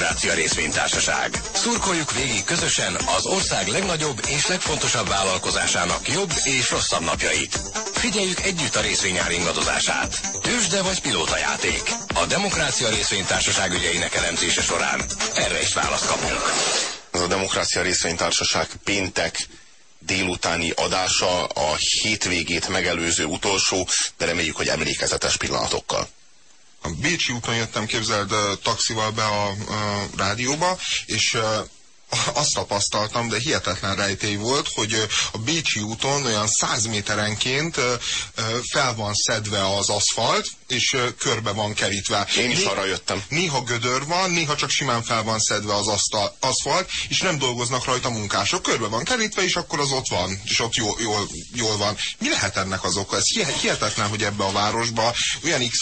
Demokrácia Részvénytársaság. Szurkoljuk végig közösen az ország legnagyobb és legfontosabb vállalkozásának jobb és rosszabb napjait. Figyeljük együtt a részvényár ingadozását. Tősde vagy játék. A Demokrácia Részvénytársaság ügyeinek elemzése során erre is választ kapunk. Ez a Demokrácia Részvénytársaság péntek délutáni adása a hétvégét megelőző utolsó, de reméljük, hogy emlékezetes pillanatokkal. A Bécsi úton jöttem, képzeld, taxival be a, a rádióba, és azt tapasztaltam, de hihetetlen rejtély volt, hogy a Bécsi úton olyan 100 méterenként fel van szedve az aszfalt, és körbe van kerítve. Én is arra jöttem. Néha gödör van, néha csak simán fel van szedve az asztal, aszfalt, és nem dolgoznak rajta munkások. Körbe van kerítve, és akkor az ott van, és ott jól, jól, jól van. Mi lehet ennek az oka? Ez hihetetlen, hogy ebbe a városba olyan x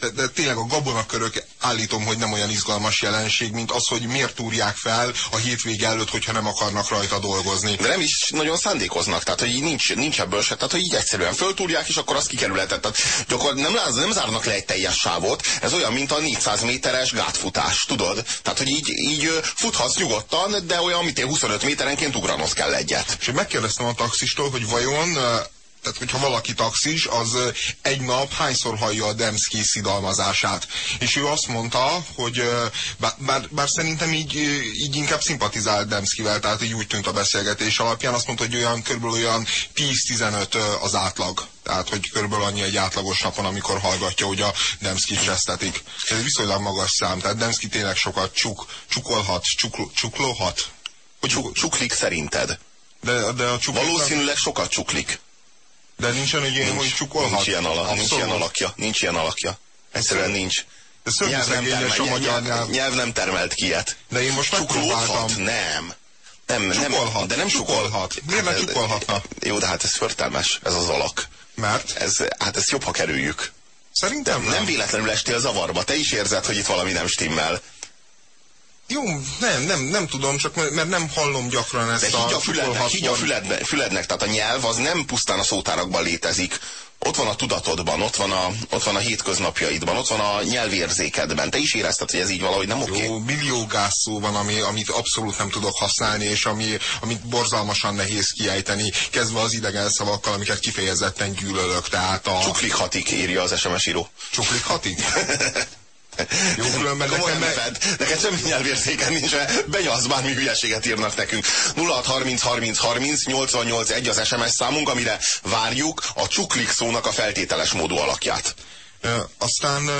de, de tényleg a gabonakörök állítom, hogy nem olyan izgalmas jelenség, mint az, hogy miért túrják fel a hétvége előtt, hogyha nem akarnak rajta dolgozni. De nem is nagyon szándékoznak, tehát hogy nincs, nincs ebből se, tehát hogy így egyszerűen föltúrják, és akkor azt kikerülheted. Tehát gyakorlatilag nem nem zárnak le egy teljes sávot, ez olyan, mint a 400 méteres gátfutás, tudod? Tehát, hogy így, így futhatsz nyugodtan, de olyan, mint én 25 méterenként ugranod kell egyet. És megkérdeztem a taxistól, hogy vajon tehát hogyha valaki taxis, az egy nap hányszor hallja a Demszki szidalmazását. És ő azt mondta, hogy bár, bár szerintem így, így inkább szimpatizál Demszkivel, tehát így úgy tűnt a beszélgetés alapján, azt mondta, hogy olyan körülbelül olyan 10-15 az átlag. Tehát, hogy körülbelül annyi egy átlagos napon, amikor hallgatja, hogy a Demszki csesztetik. Ez viszonylag magas szám, tehát Demszki tényleg sokat csuk, csukolhat, csukl, csuklóhat. Hogy csuk, csuklik szerinted? De, de a csuklik Valószínűleg sokat csuklik. De nincsen egy ilyen, hogy csukolhat? Nincs ilyen, ala, nincs ilyen alakja. Nincs ilyen alakja. Egyszerűen nincs. De nyelv nem, termel, a magyar nyelv, nyelv nem termelt ki ilyet. De én most megpróbáltam. Nem. Nem, csukolhat, nem, de nem csukolhat. Miért ne csukolhatna? Jó, de hát ez förtelmes, ez az alak. Mert? Ez, hát ezt jobb, ha kerüljük. Szerintem nem. Nem véletlenül estél zavarba. Te is érzed, hogy itt valami nem stimmel. Jó, nem, nem, nem tudom, csak mert nem hallom gyakran ezt De a... a fülednek, higgy a füledbe, fülednek, tehát a nyelv az nem pusztán a szótárakban létezik. Ott van a tudatodban, ott van a, ott van a hétköznapjaidban, ott van a nyelvérzékedben. Te is érezted, hogy ez így valahogy nem oké? Jó, millió gázszó van, ami, amit abszolút nem tudok használni, és ami, amit borzalmasan nehéz kiejteni, kezdve az idegen szavakkal, amiket kifejezetten gyűlölök. Tehát a... Csuklikhatik írja az SMS író. Csuklikhatik? Jó, különben nekem, neved. Neked semmi nyelvérzéken nincs, mert benyalsz bármi hülyeséget írnak nekünk. 0630 30 30 88 1 az SMS számunk, amire várjuk a csuklik szónak a feltételes módú alakját. E, aztán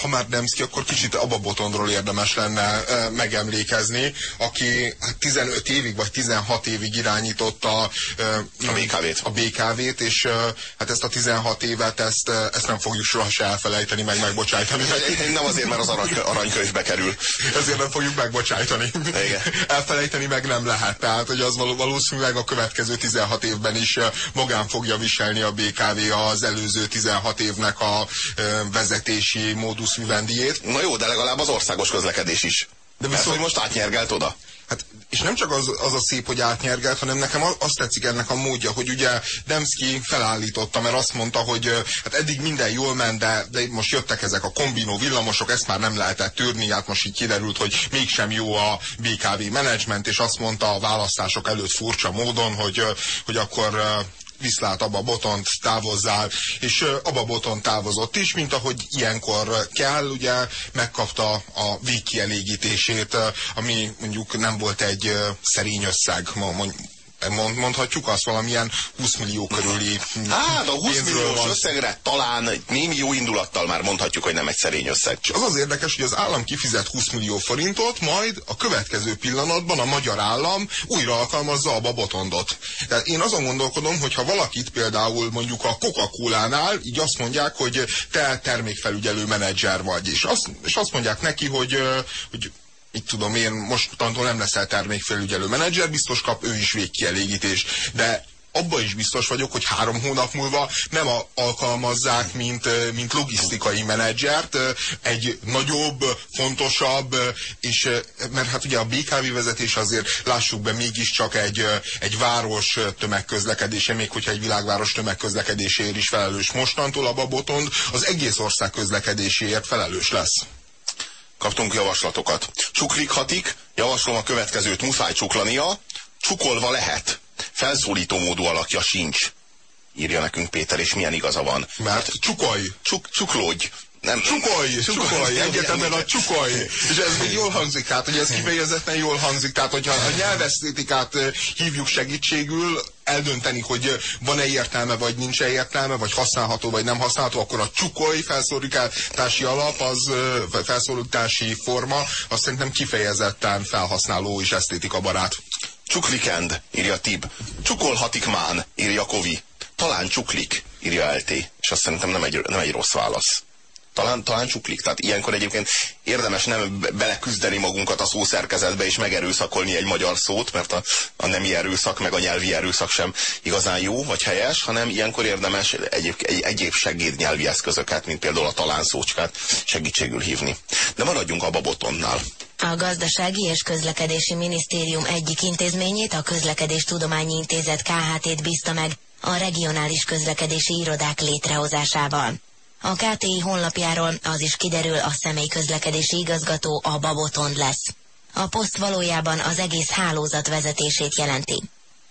ha már Demszki, akkor kicsit Abba Botondról érdemes lenne e, megemlékezni, aki hát 15 évig vagy 16 évig irányította e, a BKV-t. A BKV-t, és e, hát ezt a 16 évet, ezt, ezt nem fogjuk soha se elfelejteni, meg megbocsájtani. Nem azért, mert az arany, aranykönyvbe kerül. Ezért nem fogjuk megbocsájtani. Igen. Elfelejteni meg nem lehet. Tehát, hogy az valószínűleg a következő 16 évben is magán fogja viselni a BKV az előző 16 évnek a vezetési módus modus vivendiét. Na jó, de legalább az országos közlekedés is. De viszont, Mert, hogy most átnyergelt oda. Hát, és nem csak az, az a szép, hogy átnyergelt, hanem nekem azt tetszik ennek a módja, hogy ugye Demszki felállította, mert azt mondta, hogy hát eddig minden jól ment, de, de most jöttek ezek a kombinó villamosok, ezt már nem lehetett tűrni, hát most így kiderült, hogy mégsem jó a BKV menedzsment, és azt mondta a választások előtt furcsa módon, hogy, hogy akkor viszlát abba botont távozzál, és abba boton távozott is, mint ahogy ilyenkor kell, ugye megkapta a végkielégítését, ami mondjuk nem volt egy szerény összeg, mond, mondhatjuk azt valamilyen 20 millió körüli Hát a 20 milliós van. összegre talán némi jó indulattal már mondhatjuk, hogy nem egy szerény összeg. És az az érdekes, hogy az állam kifizet 20 millió forintot, majd a következő pillanatban a magyar állam újra alkalmazza a babotondot. Tehát én azon gondolkodom, hogy ha valakit például mondjuk a Coca-Cola-nál így azt mondják, hogy te termékfelügyelő menedzser vagy, és azt, és azt mondják neki, hogy, hogy mit tudom én, mostantól nem leszel termékfelügyelő menedzser, biztos kap ő is végkielégítés. De abban is biztos vagyok, hogy három hónap múlva nem a, alkalmazzák, mint, mint logisztikai menedzsert, egy nagyobb, fontosabb, és mert hát ugye a BKV vezetés azért lássuk be mégiscsak egy, egy város tömegközlekedése, még hogyha egy világváros tömegközlekedéséért is felelős. Mostantól a Babotond az egész ország közlekedéséért felelős lesz. kaptunk javaslatokat. Csuklikhatik, javaslom a következőt muszáj csuklania, csukolva lehet. Felszólító módú alakja sincs. Írja nekünk Péter, és milyen igaza van. Mert csukolj! Csuk, csuklódj! Nem, csukolj, csukolj, egyetemen a csukolj. És ez még jól hangzik, tehát hogy ez kifejezetten jól hangzik, tehát hogyha a nyelvesztétikát hívjuk segítségül, eldönteni, hogy van-e értelme, vagy nincs-e értelme, vagy használható, vagy nem használható, akkor a csukoly felszólítási alap, az felszólítási forma, azt szerintem kifejezetten felhasználó és esztétika barát. Csuklikend, írja Tib. Csukolhatik mán, írja Kovi. Talán csuklik, írja LT. És azt szerintem nem egy, nem egy rossz válasz. Talán, talán csuklik. Tehát ilyenkor egyébként érdemes nem beleküzdeni magunkat a szószerkezetbe és megerőszakolni egy magyar szót, mert a, a nemi erőszak meg a nyelvi erőszak sem igazán jó vagy helyes, hanem ilyenkor érdemes egyéb, egy, egyéb segéd nyelvi eszközöket, mint például a talán szócskát segítségül hívni. De maradjunk a babotonnál. A Gazdasági és Közlekedési Minisztérium egyik intézményét, a Közlekedés Tudományi Intézet KHT-t bízta meg a regionális közlekedési irodák létrehozásával. A KTI honlapjáról az is kiderül, a személyközlekedési igazgató a Babotond lesz. A poszt valójában az egész hálózat vezetését jelenti.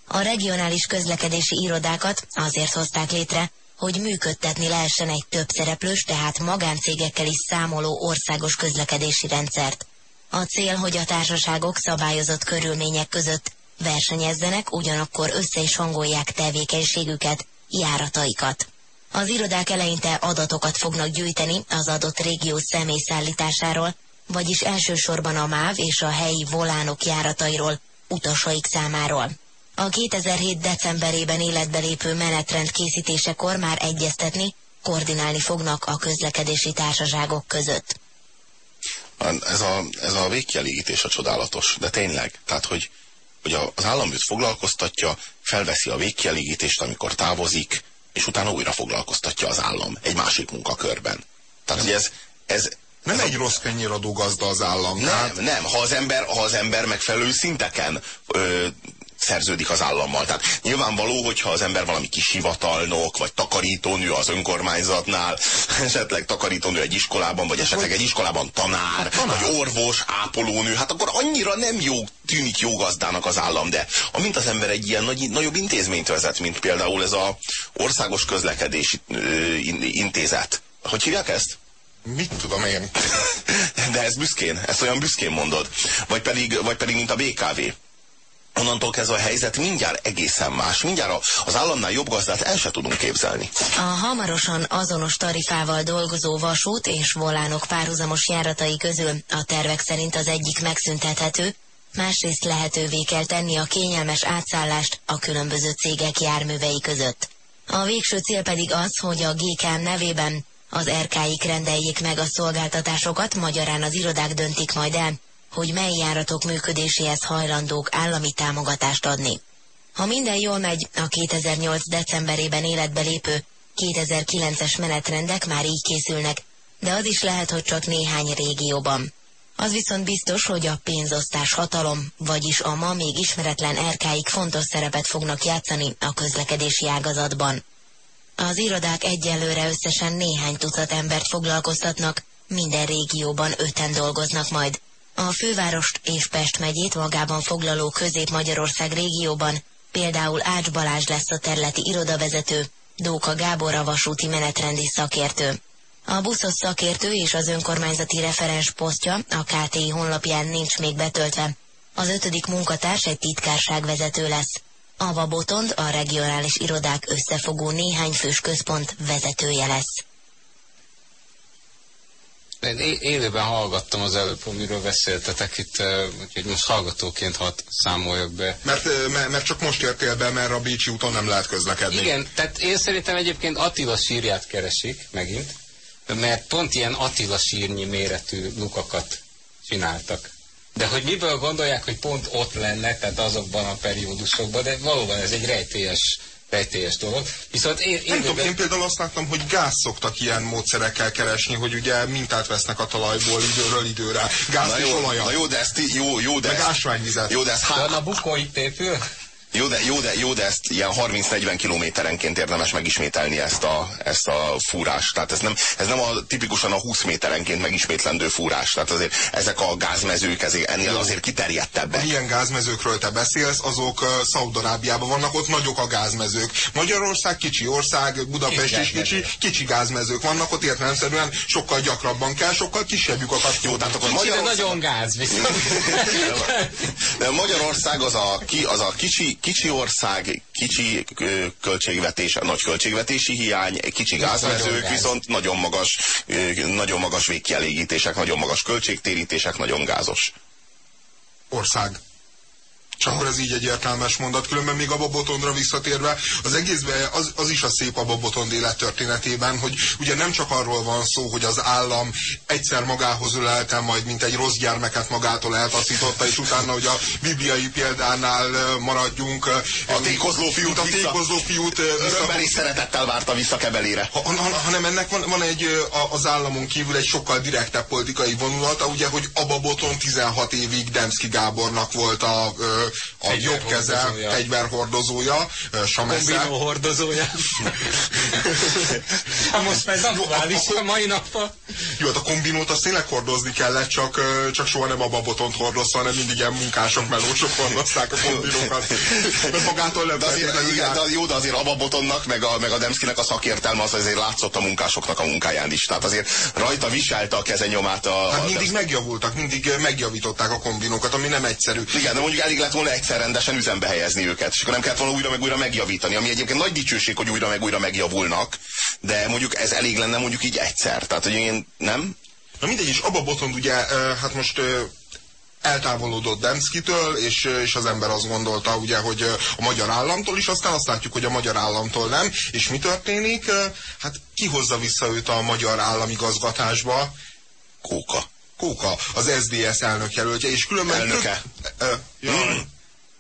A regionális közlekedési irodákat azért hozták létre, hogy működtetni lehessen egy több szereplős, tehát magáncégekkel is számoló országos közlekedési rendszert. A cél, hogy a társaságok szabályozott körülmények között versenyezzenek, ugyanakkor össze is hangolják tevékenységüket, járataikat. Az irodák eleinte adatokat fognak gyűjteni az adott régió személyszállításáról, vagyis elsősorban a MÁV és a helyi volánok járatairól, utasaik számáról. A 2007. decemberében életbe lépő menetrend készítésekor már egyeztetni, koordinálni fognak a közlekedési társaságok között. Ez a, ez a végkielégítés a csodálatos, de tényleg, tehát hogy, hogy az állam foglalkoztatja, felveszi a végkielégítést, amikor távozik, és utána újra foglalkoztatja az állam egy másik munkakörben. Tehát, hogy ez, ez nem ez egy a... rossz kenyéradó gazda az állam. Nem, tehát... nem. Ha az ember, ha az ember megfelelő szinteken ö, szerződik az állammal. Tehát nyilvánvaló, hogyha az ember valami kis hivatalnok, vagy takarítónő az önkormányzatnál, esetleg takarítónő egy iskolában, vagy esetleg egy iskolában tanár, tanár, vagy orvos, ápolónő, hát akkor annyira nem jó, tűnik jó gazdának az állam, de amint az ember egy ilyen nagy, nagyobb intézményt vezet, mint például ez a országos közlekedési intézet. Hogy hívják ezt? Mit tudom én? De ez büszkén, ezt olyan büszkén mondod. Vagy pedig, vagy pedig mint a BKV onnantól kezdve a helyzet mindjárt egészen más. Mindjárt az államnál jobb gazdát el se tudunk képzelni. A hamarosan azonos tarifával dolgozó vasút és volánok párhuzamos járatai közül a tervek szerint az egyik megszüntethető, másrészt lehetővé kell tenni a kényelmes átszállást a különböző cégek járművei között. A végső cél pedig az, hogy a GKM nevében az RK-ik rendeljék meg a szolgáltatásokat, magyarán az irodák döntik majd el, hogy mely járatok működéséhez hajlandók állami támogatást adni. Ha minden jól megy, a 2008. decemberében életbe lépő 2009-es menetrendek már így készülnek, de az is lehet, hogy csak néhány régióban. Az viszont biztos, hogy a pénzosztás hatalom, vagyis a ma még ismeretlen erkáik fontos szerepet fognak játszani a közlekedési ágazatban. Az irodák egyelőre összesen néhány tucat embert foglalkoztatnak, minden régióban öten dolgoznak majd, a fővárost és Pest megyét magában foglaló Közép-Magyarország régióban például Ács Balázs lesz a területi irodavezető, Dóka Gábor a vasúti menetrendi szakértő. A buszos szakértő és az önkormányzati referens posztja a KTI honlapján nincs még betöltve. Az ötödik munkatárs egy titkárságvezető lesz. Ava Botond a regionális irodák összefogó néhány fős központ vezetője lesz. Én élőben hallgattam az előbb, amiről beszéltetek itt, úgyhogy most hallgatóként hadd számoljak be. Mert, mert, mert csak most értél be, mert a Bécsi úton nem lehet közlekedni. Igen, tehát én szerintem egyébként Attila sírját keresik megint, mert pont ilyen Attila sírnyi méretű lukakat csináltak. De hogy miből gondolják, hogy pont ott lenne, tehát azokban a periódusokban, de valóban ez egy rejtélyes rejtélyes dolog. Viszont én, én, nem tudom, én például azt láttam, hogy gáz szoktak ilyen módszerekkel keresni, hogy ugye mintát vesznek a talajból időről időre. Gáz na és jó, olajat. Na jó, de ezt jó, jó, de Meg ásványvizet. Jó, de ezt há... a bukó itt épül? Jó, de, jó, de, jó, de ezt ilyen 30-40 kilométerenként érdemes megismételni ezt a, ezt a fúrást. Tehát ez nem, ez nem a, tipikusan a 20 méterenként megismétlendő fúrás. Tehát azért ezek a gázmezők, ezek ennél azért kiterjedtebbek. Milyen gázmezőkről te beszélsz, azok uh, Szaudarábiában vannak, ott nagyok a gázmezők. Magyarország kicsi ország, Budapest is kicsi, kicsi gázmezők vannak, ott értelemszerűen sokkal gyakrabban kell, sokkal kisebb lyukakat. Jó, tehát akkor Kicsi, de Magyarország, nagyon gáz viszont. de Magyarország az a, ki, az a kicsi, kicsi ország, kicsi költségvetés, nagy költségvetési hiány, kicsi gázmezők, gáz. viszont nagyon magas, nagyon magas végkielégítések, nagyon magas költségtérítések, nagyon gázos. ország. Akkor ez így egy értelmes mondat, különben még a Babotondra visszatérve, az egészben az, az is a szép a Babotond élettörténetében, hogy ugye nem csak arról van szó, hogy az állam egyszer magához ölelte, majd mint egy rossz gyermeket magától eltaszította, és utána, hogy a bibliai példánál maradjunk. A tékozló fiút a tékozló fiút Örömmel és szeretettel várta vissza Kebelére. ha- ha- hanem ennek van, van egy a- az államon kívül egy sokkal direktebb politikai vonulata, ugye, hogy Ababoton 16 évig Demszki Gábornak volt a, a jobb keze, Fegyverhordozója. Samesze. Kombinó hordozója. Hát most már aktuális a mai nappal. Jó, hát a kombinót azt tényleg hordozni kellett, csak, csak soha nem a babotont hordozta, hanem mindig ilyen munkások, melósok hordozták a kombinókat. Mert magától nem De azért, igen, de jó, de azért Abba Botonnak, meg a, meg a Demszkinek a szakértelme az azért látszott a munkásoknak a munkáján is. Tehát azért rajta viselte a kezenyomát a... Hát a mindig Demszki. megjavultak, mindig megjavították a kombinókat, ami nem egyszerű. Igen, de mondjuk elég lett volna egyszer rendesen üzembe helyezni őket, és akkor nem kellett volna újra meg újra megjavítani, ami egyébként nagy dicsőség, hogy újra meg újra megjavulnak, de mondjuk ez elég lenne mondjuk így egyszer. Tehát, hogy én nem? Na mindegy, és Abba Botond ugye, hát most eltávolodott Demszkitől, és, és az ember azt gondolta, ugye, hogy a magyar államtól is, aztán azt látjuk, hogy a magyar államtól nem. És mi történik? Hát ki hozza vissza őt a magyar államigazgatásba? Kóka. Kóka, az SDS elnök jelöltje, és különben... Elnöke. Ö, ö, ja,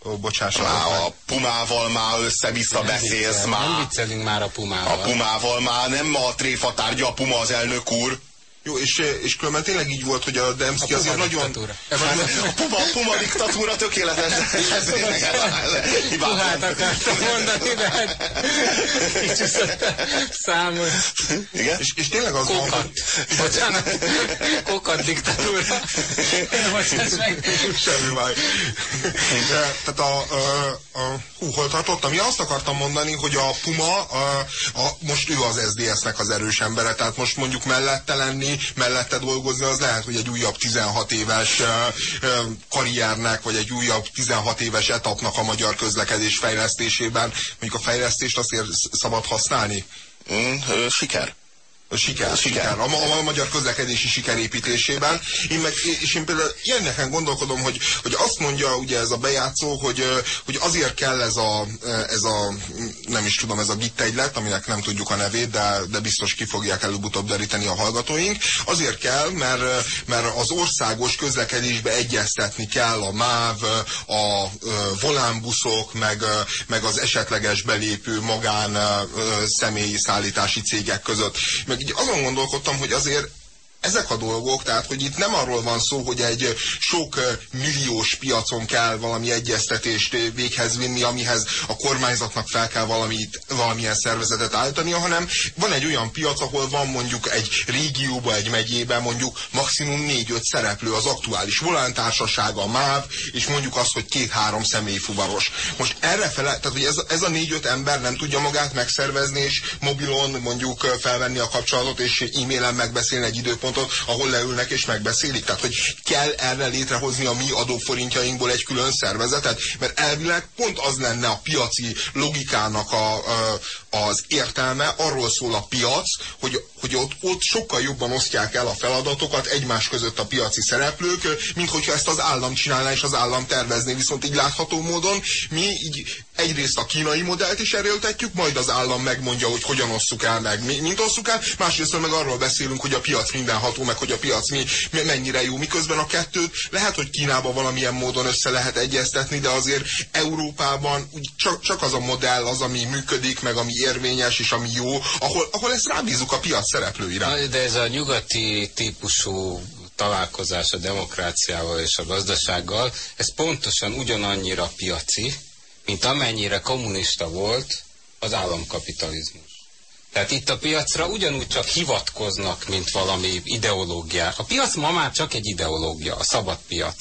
Ó, bocsássanak. Már a Pumával már össze-vissza beszélsz Nem már. viccelünk már a A Pumával. Pumával már nem a tréfa tárgya, a Puma az elnök úr. Jó, és, és különben tényleg így volt, hogy a Demszki azért nagyon... diktatúra. A Puma, a Puma diktatúra tökéletes. Ez, Puhát akartam mondani, de hát kicsúszott számot. Igen? És, és tényleg az van, Kokat. hogy... Bocsánat. Kokat diktatúra. Bocsáss meg. Semmi baj. De, tehát a, a, a, hú, hol tartottam? Ja, azt akartam mondani, hogy a Puma, a, a, most ő az SDS-nek az erős embere, tehát most mondjuk mellette lenni, mellette dolgozni, az lehet, hogy egy újabb 16 éves karriernek, vagy egy újabb 16 éves etapnak a magyar közlekedés fejlesztésében. Mondjuk a fejlesztést azért szabad használni. Mm, ö, siker. Siker, siker. A, ma- a, magyar közlekedési sikerépítésében. Én meg, és én például ilyeneken gondolkodom, hogy, hogy azt mondja ugye ez a bejátszó, hogy, hogy azért kell ez a, ez a, nem is tudom, ez a gittegylet, aminek nem tudjuk a nevét, de, de biztos ki fogják előbb-utóbb deríteni a hallgatóink. Azért kell, mert, mert az országos közlekedésbe egyeztetni kell a MÁV, a volánbuszok, meg, meg az esetleges belépő magán személyi szállítási cégek között. Meg így azon gondolkodtam, hogy azért ezek a dolgok, tehát hogy itt nem arról van szó, hogy egy sok milliós piacon kell valami egyeztetést véghez vinni, amihez a kormányzatnak fel kell valamit, valamilyen szervezetet állítania, hanem van egy olyan piac, ahol van mondjuk egy régióban, egy megyében mondjuk maximum négy-öt szereplő, az aktuális volántársaság, a MÁV, és mondjuk azt, hogy két-három személy fuvaros. Most erre fele, tehát hogy ez, ez a négy-öt ember nem tudja magát megszervezni, és mobilon mondjuk felvenni a kapcsolatot, és e-mailen megbeszélni egy időpontot, ahol leülnek és megbeszélik. Tehát, hogy kell erre létrehozni a mi adóforintjainkból egy külön szervezetet, mert elvileg pont az lenne a piaci logikának a, a, az értelme, arról szól a piac, hogy, hogy ott, ott sokkal jobban osztják el a feladatokat egymás között a piaci szereplők, mint hogyha ezt az állam csinálná és az állam tervezné, viszont így látható módon. Mi így egyrészt a kínai modellt is erőltetjük, majd az állam megmondja, hogy hogyan osszuk el meg, mi, mint osszuk el, másrészt meg arról beszélünk, hogy a piac mindenható, meg hogy a piac mi, mi mennyire jó, miközben a kettőt lehet, hogy Kínában valamilyen módon össze lehet egyeztetni, de azért Európában úgy csak, csak az a modell az, ami működik, meg ami érvényes, és ami jó, ahol, ahol ezt rábízunk a piac szereplőire. De ez a nyugati típusú találkozás a demokráciával és a gazdasággal, ez pontosan ugyanannyira piaci, mint amennyire kommunista volt az államkapitalizmus. Tehát itt a piacra ugyanúgy csak hivatkoznak, mint valami ideológia. A piac ma már csak egy ideológia, a szabad piac.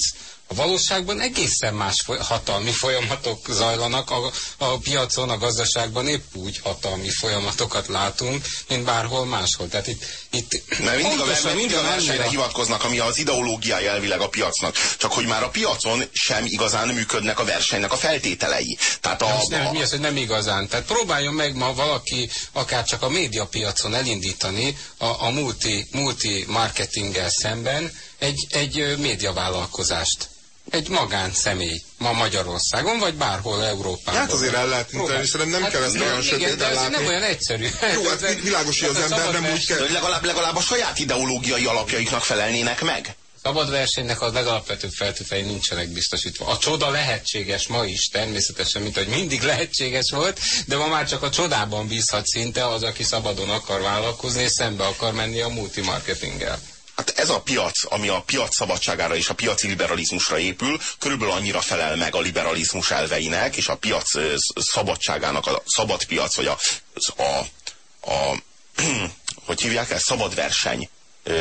A valóságban egészen más foly hatalmi folyamatok zajlanak a, a piacon, a gazdaságban épp úgy hatalmi folyamatokat látunk, mint bárhol máshol. Tehát itt, itt mert mindig a, mert mindig a versenyre hivatkoznak, ami az ideológiája elvileg a piacnak. Csak hogy már a piacon sem igazán működnek a versenynek a feltételei. Tehát a, Most nem, mi az, hogy nem igazán? Tehát próbáljon meg ma valaki akár csak a médiapiacon elindítani a, a multi, multi marketinggel szemben egy, egy médiavállalkozást egy magánszemély ma Magyarországon, vagy bárhol Európában. Hát azért el lehet inteni, szerintem nem hát, kell ezt olyan sötéten látni. nem olyan egyszerű. Jó, hát világos, hogy az ember nem úgy kell... Legalább, legalább a saját ideológiai alapjaiknak felelnének meg. Szabad versenynek a legalapvetőbb feltételei nincsenek biztosítva. A csoda lehetséges ma is, természetesen, mint hogy mindig lehetséges volt, de ma már csak a csodában bízhat szinte az, aki szabadon akar vállalkozni, és szembe akar menni a multimarketinggel. Hát ez a piac, ami a piac szabadságára és a piaci liberalizmusra épül, körülbelül annyira felel meg a liberalizmus elveinek, és a piac szabadságának, a szabad piac, vagy a, a, a hogy hívják ezt, szabad verseny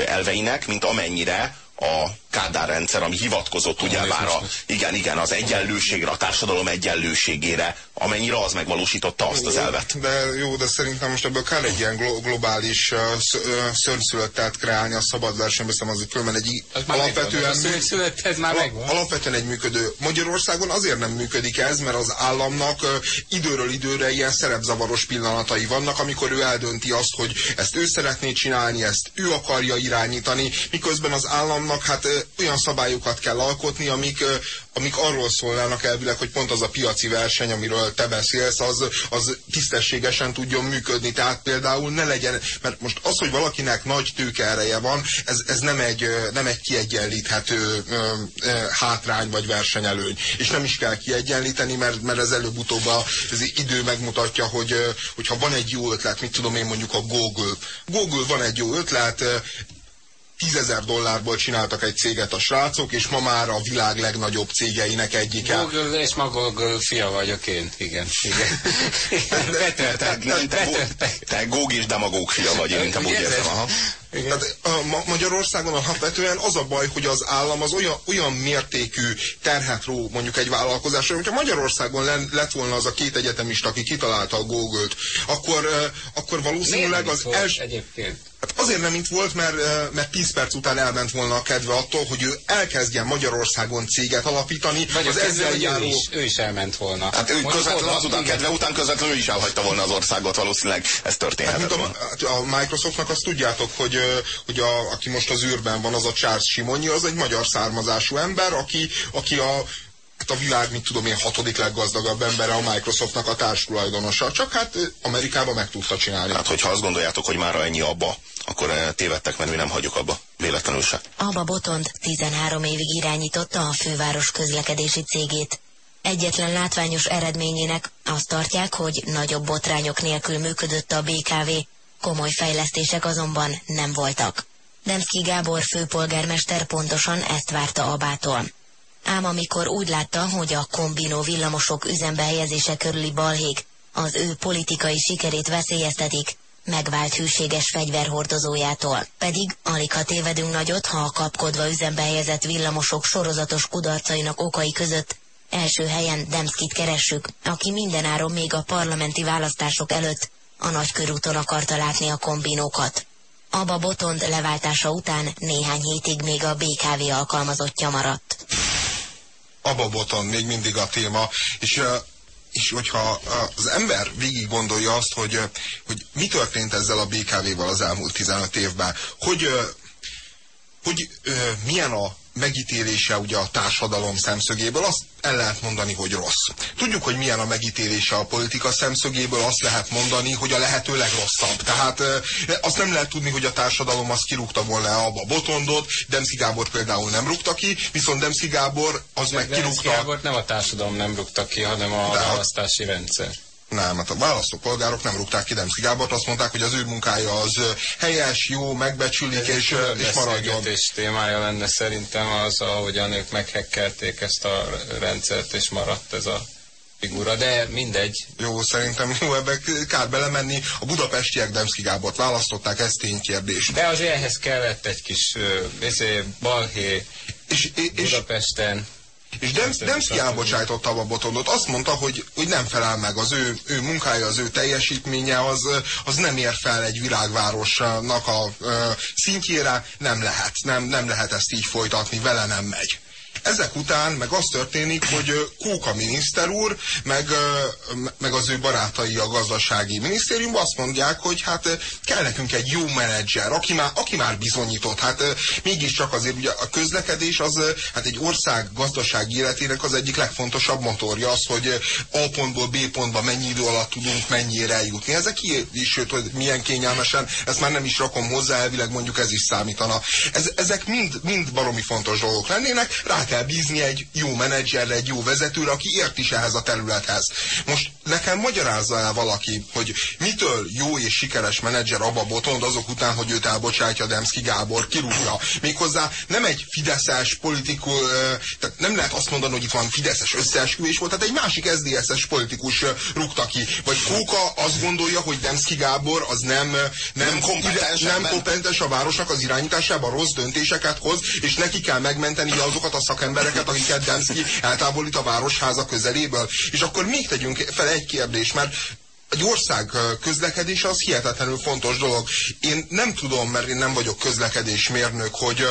elveinek, mint amennyire a Kádár rendszer, ami hivatkozott ugye már a, igen, igen, az egyenlőségre, a társadalom egyenlőségére, amennyire az megvalósította azt az elvet. De jó, de szerintem most ebből kell egy ilyen globális szörnyszülöttet kreálni a szabad versenybe, szerintem az fölmen egy az alapvetően, megvan, már megvan. alapvetően egy működő. Magyarországon azért nem működik ez, mert az államnak időről időre ilyen szerepzavaros pillanatai vannak, amikor ő eldönti azt, hogy ezt ő szeretné csinálni, ezt ő akarja irányítani, miközben az államnak hát olyan szabályokat kell alkotni, amik, amik arról szólnának elvileg, hogy pont az a piaci verseny, amiről te beszélsz, az, az tisztességesen tudjon működni. Tehát például ne legyen, mert most az, hogy valakinek nagy tőke ereje van, ez, ez nem, egy, nem egy kiegyenlíthető hátrány vagy versenyelőny. És nem is kell kiegyenlíteni, mert, mert ez előbb-utóbb az idő megmutatja, hogy, hogy ha van egy jó ötlet, mit tudom én mondjuk a Google. Google van egy jó ötlet, tízezer dollárból csináltak egy céget a srácok, és ma már a világ legnagyobb cégeinek egyike. Google és ma Google fia vagyok én, igen. igen. Betörtek, betörtek. Te Góg és demagóg fia vagy, én inkább úgy érzem. Tehát a, ma, Magyarországon alapvetően az a baj, hogy az állam az olyan, olyan mértékű terhet ró mondjuk egy vállalkozásra, hogyha Magyarországon len, lett volna az a két egyetemista, aki kitalálta a Google-t, akkor, akkor valószínűleg az első... Egyébként? Hát azért nem mint volt, mert, mert 10 perc után elment volna a kedve attól, hogy ő elkezdjen Magyarországon céget alapítani. Vagy az ezzel járó... ő, is, ő is elment volna. Hát ő közvetlenül azután, kedve után közvetlenül ő is elhagyta volna az országot, valószínűleg ez történhet. Hát, a, hát a Microsoftnak azt tudjátok, hogy, hogy a, aki most az űrben van, az a Charles Simonyi, az egy magyar származású ember, aki, aki a hát a világ, mit tudom én, hatodik leggazdagabb embere a Microsoftnak a társtulajdonosa. Csak hát Amerikában meg tudta csinálni. Hát, hogyha azt gondoljátok, hogy már ennyi abba, akkor tévedtek, mert mi nem hagyjuk abba. Véletlenül se. Abba Botond 13 évig irányította a főváros közlekedési cégét. Egyetlen látványos eredményének azt tartják, hogy nagyobb botrányok nélkül működött a BKV, komoly fejlesztések azonban nem voltak. Demszki Gábor főpolgármester pontosan ezt várta Abától. Ám amikor úgy látta, hogy a kombinó villamosok üzembe helyezése körüli balhék az ő politikai sikerét veszélyeztetik, megvált hűséges fegyverhordozójától. Pedig alig ha tévedünk nagyot, ha a kapkodva üzembe helyezett villamosok sorozatos kudarcainak okai között első helyen Demszkit keressük, aki mindenáron még a parlamenti választások előtt a nagykörúton akarta látni a kombinókat. Abba Botond leváltása után néhány hétig még a BKV alkalmazottja maradt. Abba Botond még mindig a téma, és és hogyha az ember végig gondolja azt, hogy, hogy mi történt ezzel a BKV-val az elmúlt 15 évben, hogy, hogy milyen a megítélése ugye a társadalom szemszögéből, azt el lehet mondani, hogy rossz. Tudjuk, hogy milyen a megítélése a politika szemszögéből, azt lehet mondani, hogy a lehető legrosszabb. Tehát azt nem lehet tudni, hogy a társadalom azt kirúgta volna abba a botondot, Demszki Gábor például nem rúgta ki, viszont Demszki Gábor az De meg kirúgta. Gábor nem a társadalom nem rúgta ki, hanem a választási rendszer. Nem, hát a választópolgárok nem rúgták ki Demszki Gábort, azt mondták, hogy az ő munkája az helyes, jó, megbecsülik, és, és maradjon. És témája lenne szerintem az, ahogyan ők meghekkelték ezt a rendszert, és maradt ez a figura, de mindegy. Jó, szerintem jó ebbe kár belemenni. A budapestiek Demszki Gábort választották, ez ténykérdés. De azért ehhez kellett egy kis uh, balhé és, és, Budapesten. És Demszki elbocsájtotta a botondot. Azt mondta, hogy, hogy nem felel meg az ő, ő munkája, az ő teljesítménye, az, az nem ér fel egy világvárosnak a, a szintjére, nem lehet. Nem, nem lehet ezt így folytatni, vele nem megy. Ezek után meg az történik, hogy Kóka miniszter úr, meg, meg az ő barátai a gazdasági minisztériumban azt mondják, hogy hát kell nekünk egy jó menedzser, aki már, aki már bizonyított. Hát mégiscsak azért ugye a közlekedés az hát egy ország gazdasági életének az egyik legfontosabb motorja az, hogy A pontból B pontba mennyi idő alatt tudunk mennyire eljutni. Ezek is, sőt, hogy milyen kényelmesen, ezt már nem is rakom hozzá, elvileg mondjuk ez is számítana. Ez, ezek mind, mind baromi fontos dolgok lennének, rá kell bízni egy jó menedzserre, egy jó vezetőre, aki ért is ehhez a területhez. Most nekem magyarázza el valaki, hogy mitől jó és sikeres menedzser Abba Botond azok után, hogy őt elbocsátja Demszki Gábor, kirúgja. Méghozzá nem egy fideszes politikus, tehát nem lehet azt mondani, hogy itt van fideszes összeesküvés volt, tehát egy másik SZDSZ-es politikus rúgta ki. Vagy Kóka azt gondolja, hogy Demszki Gábor az nem, nem, nem, kompetens, nem kompetens a városnak az irányításában, rossz döntéseket hoz, és neki kell megmenteni azokat a szakembereket, akiket Demszki eltávolít a városháza közeléből. És akkor még tegyünk fel egy kérdést, mert egy ország közlekedése az hihetetlenül fontos dolog. Én nem tudom, mert én nem vagyok közlekedésmérnök, hogy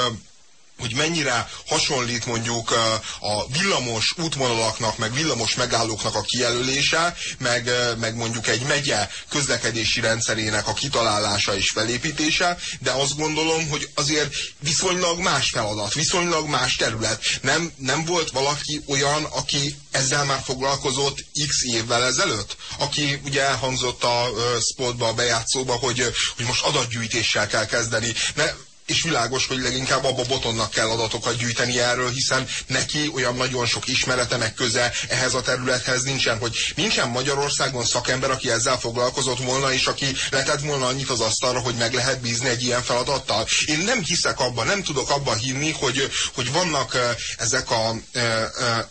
hogy mennyire hasonlít mondjuk a villamos útvonalaknak, meg villamos megállóknak a kijelölése, meg, meg mondjuk egy megye közlekedési rendszerének a kitalálása és felépítése, de azt gondolom, hogy azért viszonylag más feladat, viszonylag más terület. Nem, nem volt valaki olyan, aki ezzel már foglalkozott x évvel ezelőtt, aki ugye elhangzott a spotba, a bejátszóba, hogy, hogy most adatgyűjtéssel kell kezdeni. Ne, és világos, hogy leginkább abba botonnak kell adatokat gyűjteni erről, hiszen neki olyan nagyon sok ismerete meg köze ehhez a területhez nincsen, hogy nincsen Magyarországon szakember, aki ezzel foglalkozott volna, és aki letett volna annyit az asztalra, hogy meg lehet bízni egy ilyen feladattal. Én nem hiszek abban, nem tudok abban hinni, hogy, hogy vannak ezek a,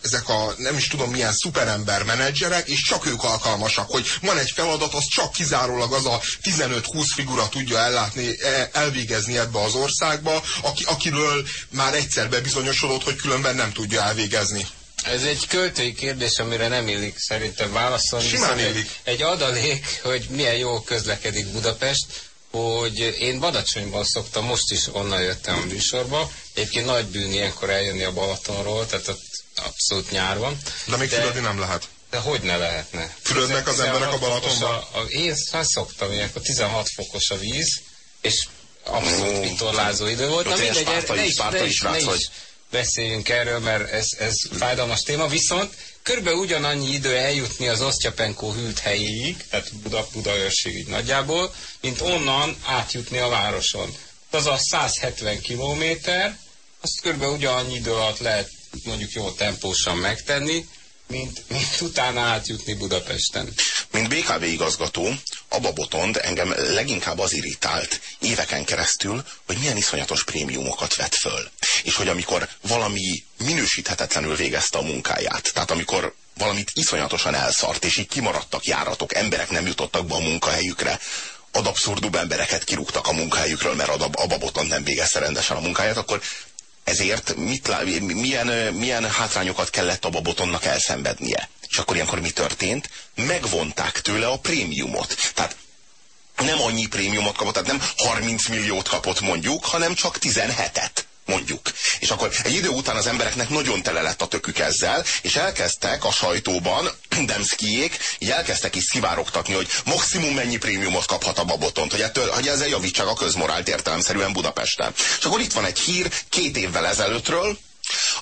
ezek a nem is tudom milyen szuperember menedzserek, és csak ők alkalmasak, hogy van egy feladat, az csak kizárólag az a 15-20 figura tudja ellátni, e, elvégezni ebbe az országba, országba, aki, akiről már egyszer bebizonyosodott, hogy különben nem tudja elvégezni. Ez egy költői kérdés, amire nem illik szerintem válaszolni. Simán illik. Egy adalék, hogy milyen jól közlekedik Budapest, hogy én Badacsonyban szoktam, most is onnan jöttem a műsorba. Egyébként nagy bűn ilyenkor eljönni a Balatonról, tehát ott abszolút nyár van. De még de, nem lehet. De hogy ne lehetne? Fürödnek az emberek a Balatonban? A, a, én szoktam, ilyenkor 16 fokos a víz, és abszolút vitorlázó idő volt. Na mindegy, ne is, ne is, ne is beszéljünk erről, mert ez, ez fájdalmas téma, viszont körülbelül ugyanannyi idő eljutni az Osztyapenkó hűlt helyéig, tehát Buda, Budaörség így nagyjából, mint onnan átjutni a városon. Az a 170 kilométer, azt körülbelül ugyanannyi idő alatt lehet mondjuk jó tempósan megtenni, mint, mint utána átjutni Budapesten. Mint BKV igazgató, Abba Botond engem leginkább az irritált éveken keresztül, hogy milyen iszonyatos prémiumokat vett föl. És hogy amikor valami minősíthetetlenül végezte a munkáját, tehát amikor valamit iszonyatosan elszart, és így kimaradtak járatok, emberek nem jutottak be a munkahelyükre, ad abszurdum embereket kirúgtak a munkahelyükről, mert ad, Abba Botond nem végezte rendesen a munkáját, akkor ezért mit, milyen, milyen hátrányokat kellett Abba Botonnak elszenvednie? És akkor ilyenkor mi történt? Megvonták tőle a prémiumot. Tehát nem annyi prémiumot kapott, tehát nem 30 milliót kapott mondjuk, hanem csak 17-et mondjuk. És akkor egy idő után az embereknek nagyon tele lett a tökük ezzel, és elkezdtek a sajtóban, Demszkijék, így elkezdtek is szivárogtatni, hogy maximum mennyi prémiumot kaphat a babotont, hogy, ettől, hogy ezzel javítsák a közmorált értelemszerűen Budapesten. És akkor itt van egy hír két évvel ezelőttről,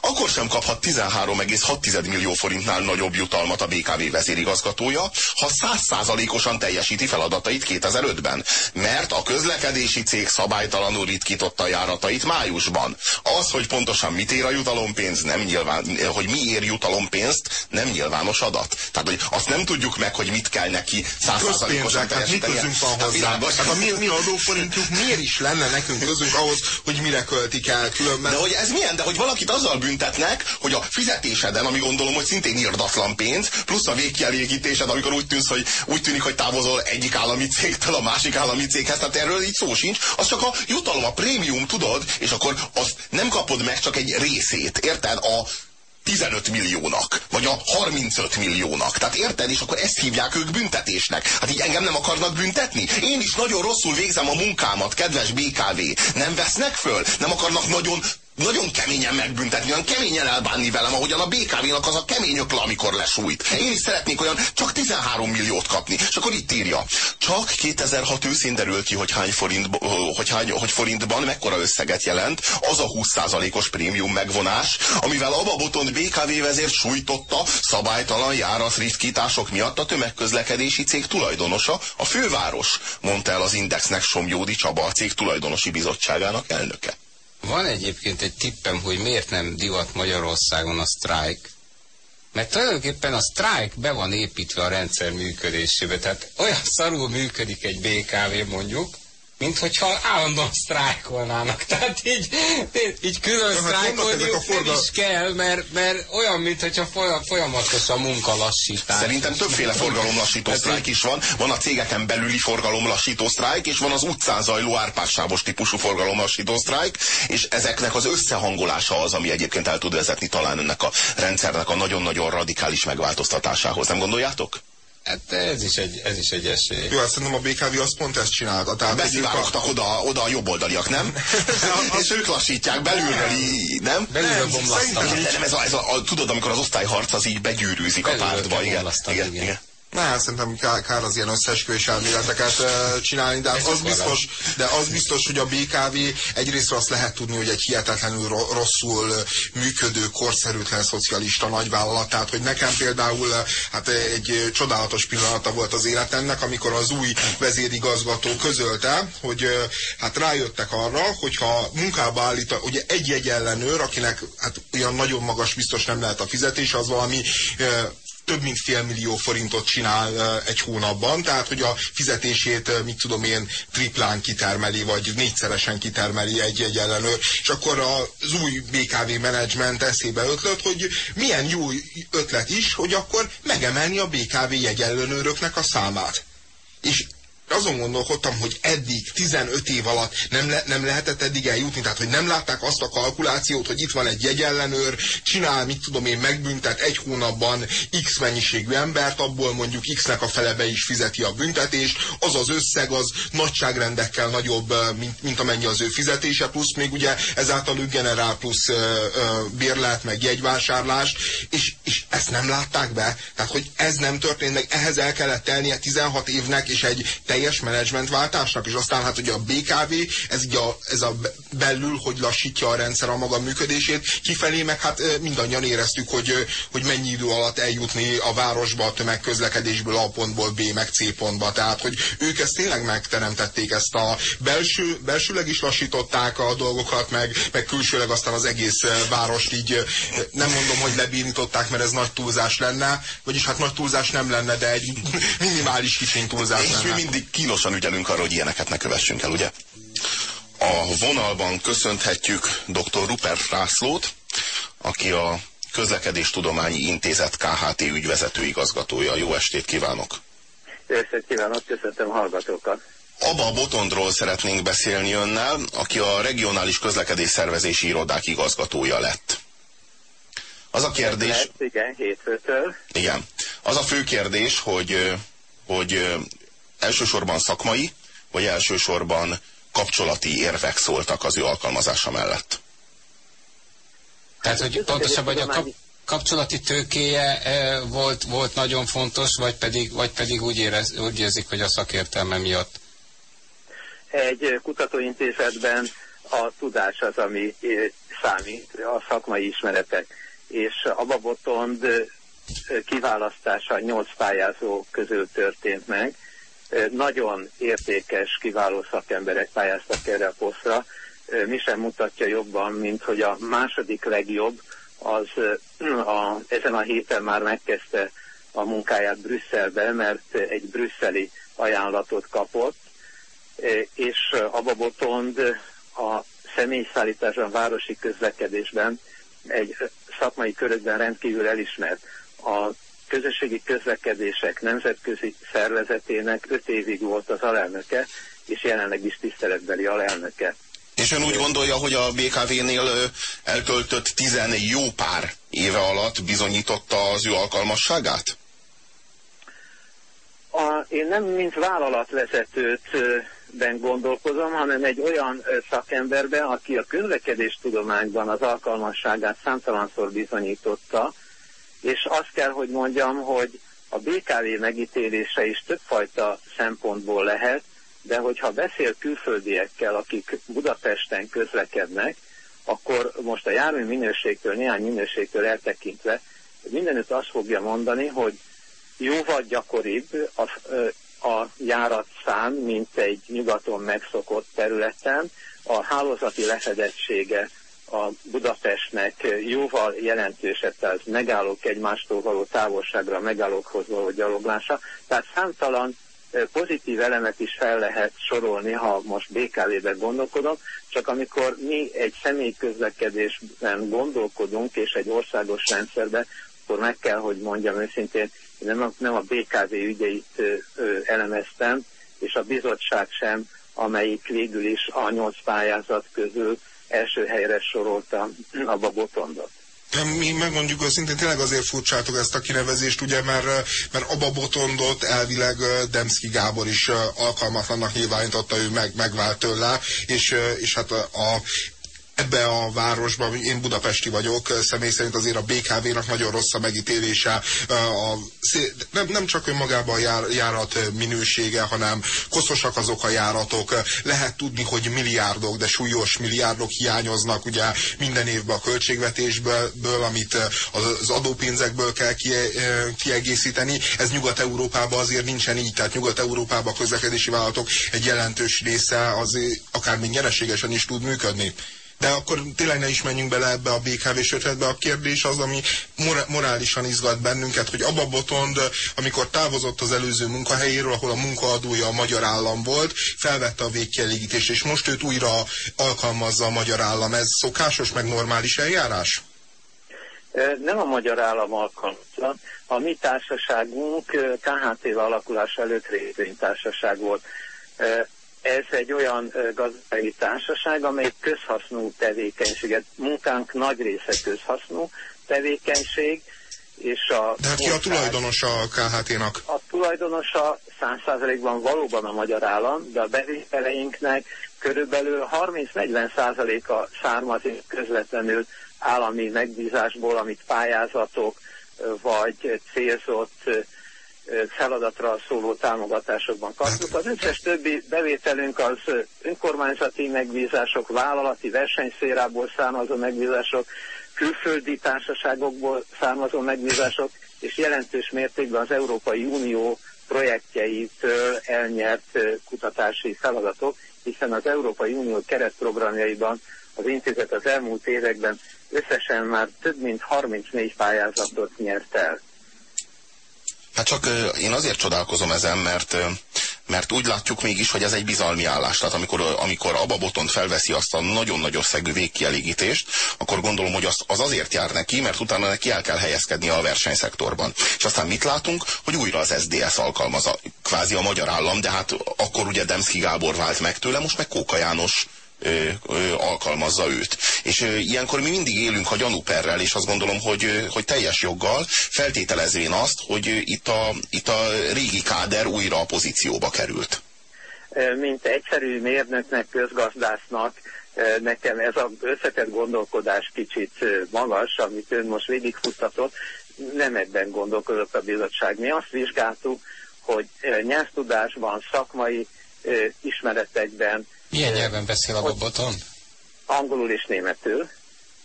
akkor sem kaphat 13,6 millió forintnál nagyobb jutalmat a BKV vezérigazgatója, ha 100%-osan teljesíti feladatait 2005-ben, mert a közlekedési cég szabálytalanul ritkította járatait májusban. Az, hogy pontosan mit ér a jutalompénz, nem nyilván, hogy mi ér jutalompénzt, nem nyilvános adat. Tehát, hogy azt nem tudjuk meg, hogy mit kell neki 100%-osan teljesíteni. Hát mi van hozzá? Hát a mi, mi adóforintjuk miért is lenne nekünk közünk ahhoz, hogy mire költik el különben? De hogy ez milyen? De hogy valakit azzal megbüntetnek, hogy a fizetéseden, ami gondolom, hogy szintén írdatlan pénz, plusz a végkielégítésed, amikor úgy, tűnsz, hogy, úgy tűnik, hogy távozol egyik állami cégtől a másik állami céghez, tehát erről így szó sincs, az csak a jutalom, a prémium, tudod, és akkor azt nem kapod meg csak egy részét, érted? A 15 milliónak, vagy a 35 milliónak. Tehát érted? És akkor ezt hívják ők büntetésnek. Hát így engem nem akarnak büntetni? Én is nagyon rosszul végzem a munkámat, kedves BKV. Nem vesznek föl? Nem akarnak nagyon nagyon keményen megbüntetni, olyan keményen elbánni velem, ahogyan a BKV-nak az a kemény ökle, amikor lesújt. Én is szeretnék olyan csak 13 milliót kapni. És akkor itt írja. Csak 2006 őszén derül ki, hogy hány forint, hogy, hány, hogy forintban mekkora összeget jelent az a 20%-os prémium megvonás, amivel Abba Botond BKV vezér sújtotta szabálytalan járatritkítások miatt a tömegközlekedési cég tulajdonosa, a főváros, mondta el az Indexnek Somjódi Csaba, a cég tulajdonosi bizottságának elnöke. Van egyébként egy tippem, hogy miért nem divat Magyarországon a sztrájk. Mert tulajdonképpen a sztrájk be van építve a rendszer működésébe. Tehát olyan szarul működik egy BKV mondjuk, mint hogyha állandóan sztrájkolnának. Tehát így, így külön ja, hát sztrájkolni is kell, mert, mert olyan, mint hogyha folyamatos a munkalassítás. Szerintem többféle forgalomlassító sztrájk is van. Van a cégeken belüli forgalomlassító sztrájk, és van az utcán zajló árpársávos típusú forgalomlassító sztrájk, és ezeknek az összehangolása az, ami egyébként el tud vezetni talán ennek a rendszernek a nagyon-nagyon radikális megváltoztatásához. Nem gondoljátok? Hát ez is egy, ez is egy esély. Jó, azt szerintem a BKV azt pont ezt csinálta. Tehát Beszivárogtak a... oda, oda a jobboldaliak, nem? és ők lassítják belülről, nem? Belülről bomlasztanak. Nem, ez a, ez a, a, tudod, amikor az osztályharc az így begyűrűzik a pártba. Igen, igen, igen. igen. Ne, hát szerintem kár, kár az ilyen összeesküvés elméleteket csinálni, de az, biztos, de az biztos, hogy a BKV egyrészt azt lehet tudni, hogy egy hihetetlenül rosszul működő, korszerűtlen szocialista nagyvállalat. Tehát, hogy nekem például hát egy csodálatos pillanata volt az életemnek, amikor az új vezérigazgató közölte, hogy hát rájöttek arra, hogyha munkába állít, ugye egy-egy ellenőr, akinek hát olyan nagyon magas biztos nem lehet a fizetés, az valami több mint fél millió forintot csinál egy hónapban, tehát hogy a fizetését, mit tudom én, triplán kitermeli, vagy négyszeresen kitermeli egy-egy ellenőr, és akkor az új BKV menedzsment eszébe ötlött, hogy milyen jó ötlet is, hogy akkor megemelni a BKV jegyellenőröknek a számát. És azon gondolkodtam, hogy eddig, 15 év alatt nem, le, nem lehetett eddig eljutni, tehát hogy nem látták azt a kalkulációt, hogy itt van egy jegyellenőr, csinál, mit tudom én, megbüntet egy hónapban X mennyiségű embert, abból mondjuk X-nek a fele be is fizeti a büntetést, az az összeg az nagyságrendekkel nagyobb, mint, mint amennyi az ő fizetése, plusz még ugye ezáltal ő generál plusz ö, ö, bérlet, meg jegyvásárlást, és, és ezt nem látták be, tehát hogy ez nem történt meg, ehhez el kellett telnie 16 évnek, és egy teljes menedzsmentváltásnak, és aztán hát ugye a BKV, ez, ugye a, ez a belül, hogy lassítja a rendszer a maga működését, kifelé meg hát mindannyian éreztük, hogy, hogy mennyi idő alatt eljutni a városba, a tömegközlekedésből A pontból B meg C pontba. Tehát, hogy ők ezt tényleg megteremtették, ezt a belső, belsőleg is lassították a dolgokat, meg, meg külsőleg aztán az egész várost így nem mondom, hogy lebírították, mert ez nagy túlzás lenne, vagyis hát nagy túlzás nem lenne, de egy minimális kicsin túlzás és lenne. mi mindig kínosan ügyelünk arra, hogy ilyeneket ne kövessünk el, ugye? A vonalban köszönhetjük dr. Rupert Rászlót, aki a Közlekedéstudományi Intézet KHT ügyvezető igazgatója. Jó estét kívánok! Jó estét kívánok, köszöntöm hallgatókat! Abba a Botondról szeretnénk beszélni önnel, aki a regionális közlekedés szervezési irodák igazgatója lett. Az a kérdés... Lehet, igen, hétfőtől. Igen. Az a fő kérdés, hogy, hogy elsősorban szakmai, vagy elsősorban kapcsolati érvek szóltak az ő alkalmazása mellett? Tehát, hogy pontosabban, hogy a kap kapcsolati tőkéje e, volt, volt nagyon fontos, vagy pedig, vagy pedig úgy, érez, úgy érzik, hogy a szakértelme miatt? Egy kutatóintézetben a tudás az, ami számít, a szakmai ismeretek. És a Babotond kiválasztása nyolc pályázó közül történt meg, nagyon értékes, kiváló szakemberek pályáztak erre a posztra. Mi sem mutatja jobban, mint hogy a második legjobb az a, ezen a héten már megkezdte a munkáját Brüsszelbe, mert egy brüsszeli ajánlatot kapott, és a Babotond a személyszállításban, városi közlekedésben egy szakmai körökben rendkívül elismert. A közösségi közlekedések nemzetközi szervezetének öt évig volt az alelnöke, és jelenleg is tiszteletbeli alelnöke. És ön úgy gondolja, hogy a BKV-nél elköltött tizen jó pár éve alatt bizonyította az ő alkalmasságát? A, én nem mint vállalatvezetőt ben gondolkozom, hanem egy olyan szakemberben, aki a közlekedéstudományban az alkalmasságát számtalanszor bizonyította, és azt kell, hogy mondjam, hogy a BKV megítélése is többfajta szempontból lehet, de hogyha beszél külföldiekkel, akik Budapesten közlekednek, akkor most a jármű minőségtől, néhány minőségtől eltekintve mindenütt azt fogja mondani, hogy jóval gyakoribb a, a járatszám, mint egy nyugaton megszokott területen. A hálózati lefedettsége a Budapestnek jóval jelentősebb, tehát megállók egymástól való távolságra, megállókhoz való gyaloglása. Tehát számtalan pozitív elemet is fel lehet sorolni, ha most BKV-ben gondolkodom, csak amikor mi egy személyközlekedésben gondolkodunk, és egy országos rendszerben, akkor meg kell, hogy mondjam őszintén, nem a, nem a BKV ügyeit ö, ö, elemeztem, és a bizottság sem, amelyik végül is a nyolc pályázat közül első helyre sorolta a Babotondot. Mi megmondjuk őszintén, tényleg azért furcsátok ezt a kinevezést, ugye, mert, mert Abba Botondot elvileg Demszki Gábor is alkalmatlannak nyilvánította, ő meg, megvált tőle, és, és hát a, ebbe a városba, én budapesti vagyok, személy szerint azért a BKV-nak nagyon rossz a megítélése, a, nem, nem csak önmagában jár, járat minősége, hanem koszosak azok a járatok, lehet tudni, hogy milliárdok, de súlyos milliárdok hiányoznak ugye minden évben a költségvetésből, amit az adópénzekből kell kiegészíteni, ez Nyugat-Európában azért nincsen így, tehát Nyugat-Európában a közlekedési vállalatok egy jelentős része az akár még nyereségesen is tud működni. De akkor tényleg ne is menjünk bele ebbe a BKV sötetbe. A kérdés az, ami mor morálisan izgat bennünket, hogy Abba Botond, amikor távozott az előző munkahelyéről, ahol a munkaadója a magyar állam volt, felvette a végkielégítést, és most őt újra alkalmazza a magyar állam. Ez szokásos, meg normális eljárás? Nem a magyar állam alkalmazza. A mi társaságunk KHT alakulása előtt részvénytársaság volt ez egy olyan gazdasági társaság, amely közhasznú tevékenységet, munkánk nagy része közhasznú tevékenység, és a... De hát ki a tulajdonos a KHT-nak? A tulajdonosa 100%-ban valóban a magyar állam, de a bevételeinknek körülbelül 30-40%-a származik közvetlenül állami megbízásból, amit pályázatok vagy célzott feladatra szóló támogatásokban kapjuk. Az összes többi bevételünk az önkormányzati megbízások, vállalati versenyszérából származó megbízások, külföldi társaságokból származó megbízások, és jelentős mértékben az Európai Unió projektjeitől elnyert kutatási feladatok, hiszen az Európai Unió keretprogramjaiban az intézet az elmúlt években összesen már több mint 34 pályázatot nyert el. Hát csak én azért csodálkozom ezen, mert mert úgy látjuk mégis, hogy ez egy bizalmi állás. Tehát amikor, amikor Abba Botont felveszi azt a nagyon nagy összegű végkielégítést, akkor gondolom, hogy az, az azért jár neki, mert utána neki el kell helyezkedni a versenyszektorban. És aztán mit látunk? Hogy újra az SDS alkalmaz kvázi a magyar állam, de hát akkor ugye Demszki Gábor vált meg tőle, most meg Kóka János ö, ö, alkalmazza őt. És ö, ilyenkor mi mindig élünk a gyanúperrel, és azt gondolom, hogy, hogy teljes joggal feltételezvén azt, hogy itt a, itt a régi káder újra a pozícióba került. Mint egyszerű mérnöknek, közgazdásznak, nekem ez az összetett gondolkodás kicsit magas, amit ön most végigfuttatott, nem ebben gondolkodott a bizottság. Mi azt vizsgáltuk, hogy nyelvtudásban, szakmai ismeretekben, milyen nyelven beszél a Boboton? Angolul és németül,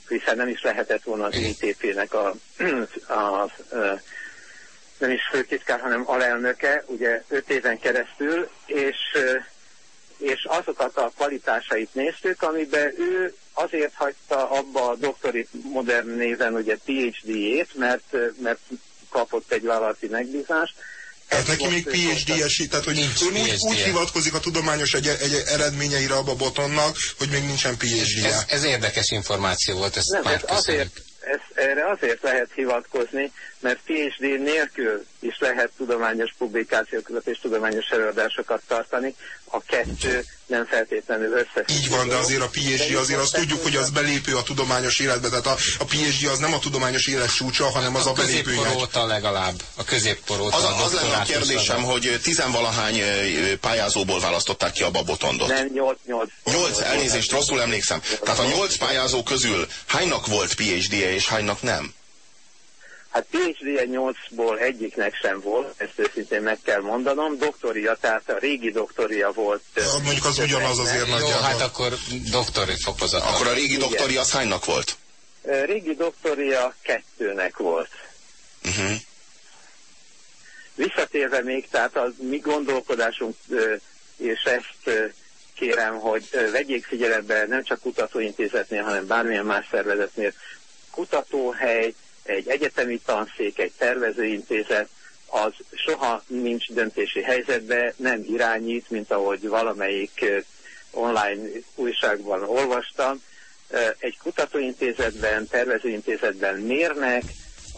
hiszen nem is lehetett volna az ITP-nek a, a, a, nem is főtitkár, hanem alelnöke, ugye öt éven keresztül, és, és azokat a kvalitásait néztük, amiben ő azért hagyta abba a doktori modern néven ugye PhD-ét, mert, mert kapott egy vállalati megbízást, Tehát neki még PhD-es, tehát hogy Nincs ő úgy, úgy hivatkozik a tudományos egy, egy eredményeire abba botonnak, hogy még nincsen PhD-je. Ez, ez érdekes információ volt, ezt Nem, már ez azért, ez, erre azért lehet hivatkozni, mert PhD nélkül is lehet tudományos publikációkat és tudományos előadásokat tartani. A kettő nem feltétlenül összefüggő. Így van, de azért a PhD, azért azt tudjuk, hogy az belépő a tudományos életbe. Tehát a, a PhD az nem a tudományos élet csúcsa, hanem az a, a belépő középkor jegy. óta legalább. A középkor óta. Az, a, az lenne a kérdésem, adat. hogy tizenvalahány pályázóból választották ki a babotondot. Nem, 8, 8. Nyolc, elnézést, rosszul emlékszem. Tehát a nyolc pályázó közül hánynak volt PhD-je és hánynak nem? Hát PhD-je 8-ból egyiknek sem volt, ezt őszintén meg kell mondanom. Doktoria, tehát a régi doktoria volt. ö, Mondjuk az ugyanaz azért Jó, nagyjából. hát akkor doktori fokozat. Akkor a régi Igen. doktori az hánynak volt? Régi doktoria kettőnek volt. Uh-huh. Visszatérve még, tehát a mi gondolkodásunk, és ezt kérem, hogy vegyék figyelembe nem csak kutatóintézetnél, hanem bármilyen más szervezetnél, kutatóhely, egy egyetemi tanszék, egy tervezőintézet, az soha nincs döntési helyzetben, nem irányít, mint ahogy valamelyik online újságban olvastam. Egy kutatóintézetben, tervezőintézetben mérnek,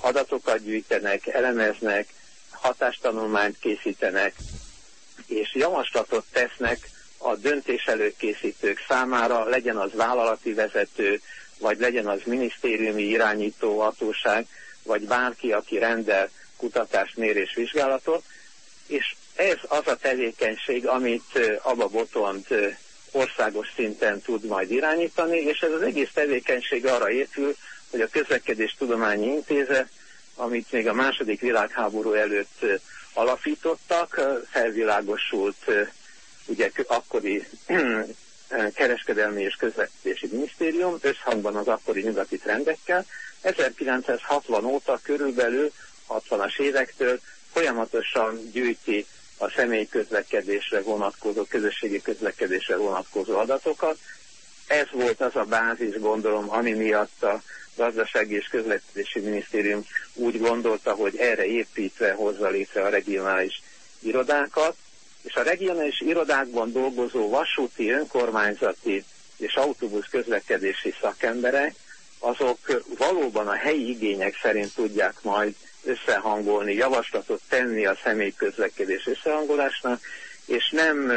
adatokat gyűjtenek, elemeznek, hatástanulmányt készítenek, és javaslatot tesznek a döntés előkészítők számára, legyen az vállalati vezető, vagy legyen az minisztériumi irányító hatóság, vagy bárki, aki rendel kutatást, mérés, vizsgálatot, és ez az a tevékenység, amit Abba Botond ö, országos szinten tud majd irányítani, és ez az egész tevékenység arra épül, hogy a Közlekedés Tudományi Intézet, amit még a második világháború előtt alapítottak, felvilágosult ugye akkori kereskedelmi és közlekedési minisztérium összhangban az akkori nyugati trendekkel. 1960 óta körülbelül 60-as évektől folyamatosan gyűjti a személyi közlekedésre vonatkozó, közösségi közlekedésre vonatkozó adatokat. Ez volt az a bázis, gondolom, ami miatt a Gazdasági és Közlekedési Minisztérium úgy gondolta, hogy erre építve hozza létre a regionális irodákat, és a regionális irodákban dolgozó vasúti, önkormányzati és autóbusz közlekedési szakemberek, azok valóban a helyi igények szerint tudják majd összehangolni, javaslatot tenni a személy közlekedés összehangolásnak, és nem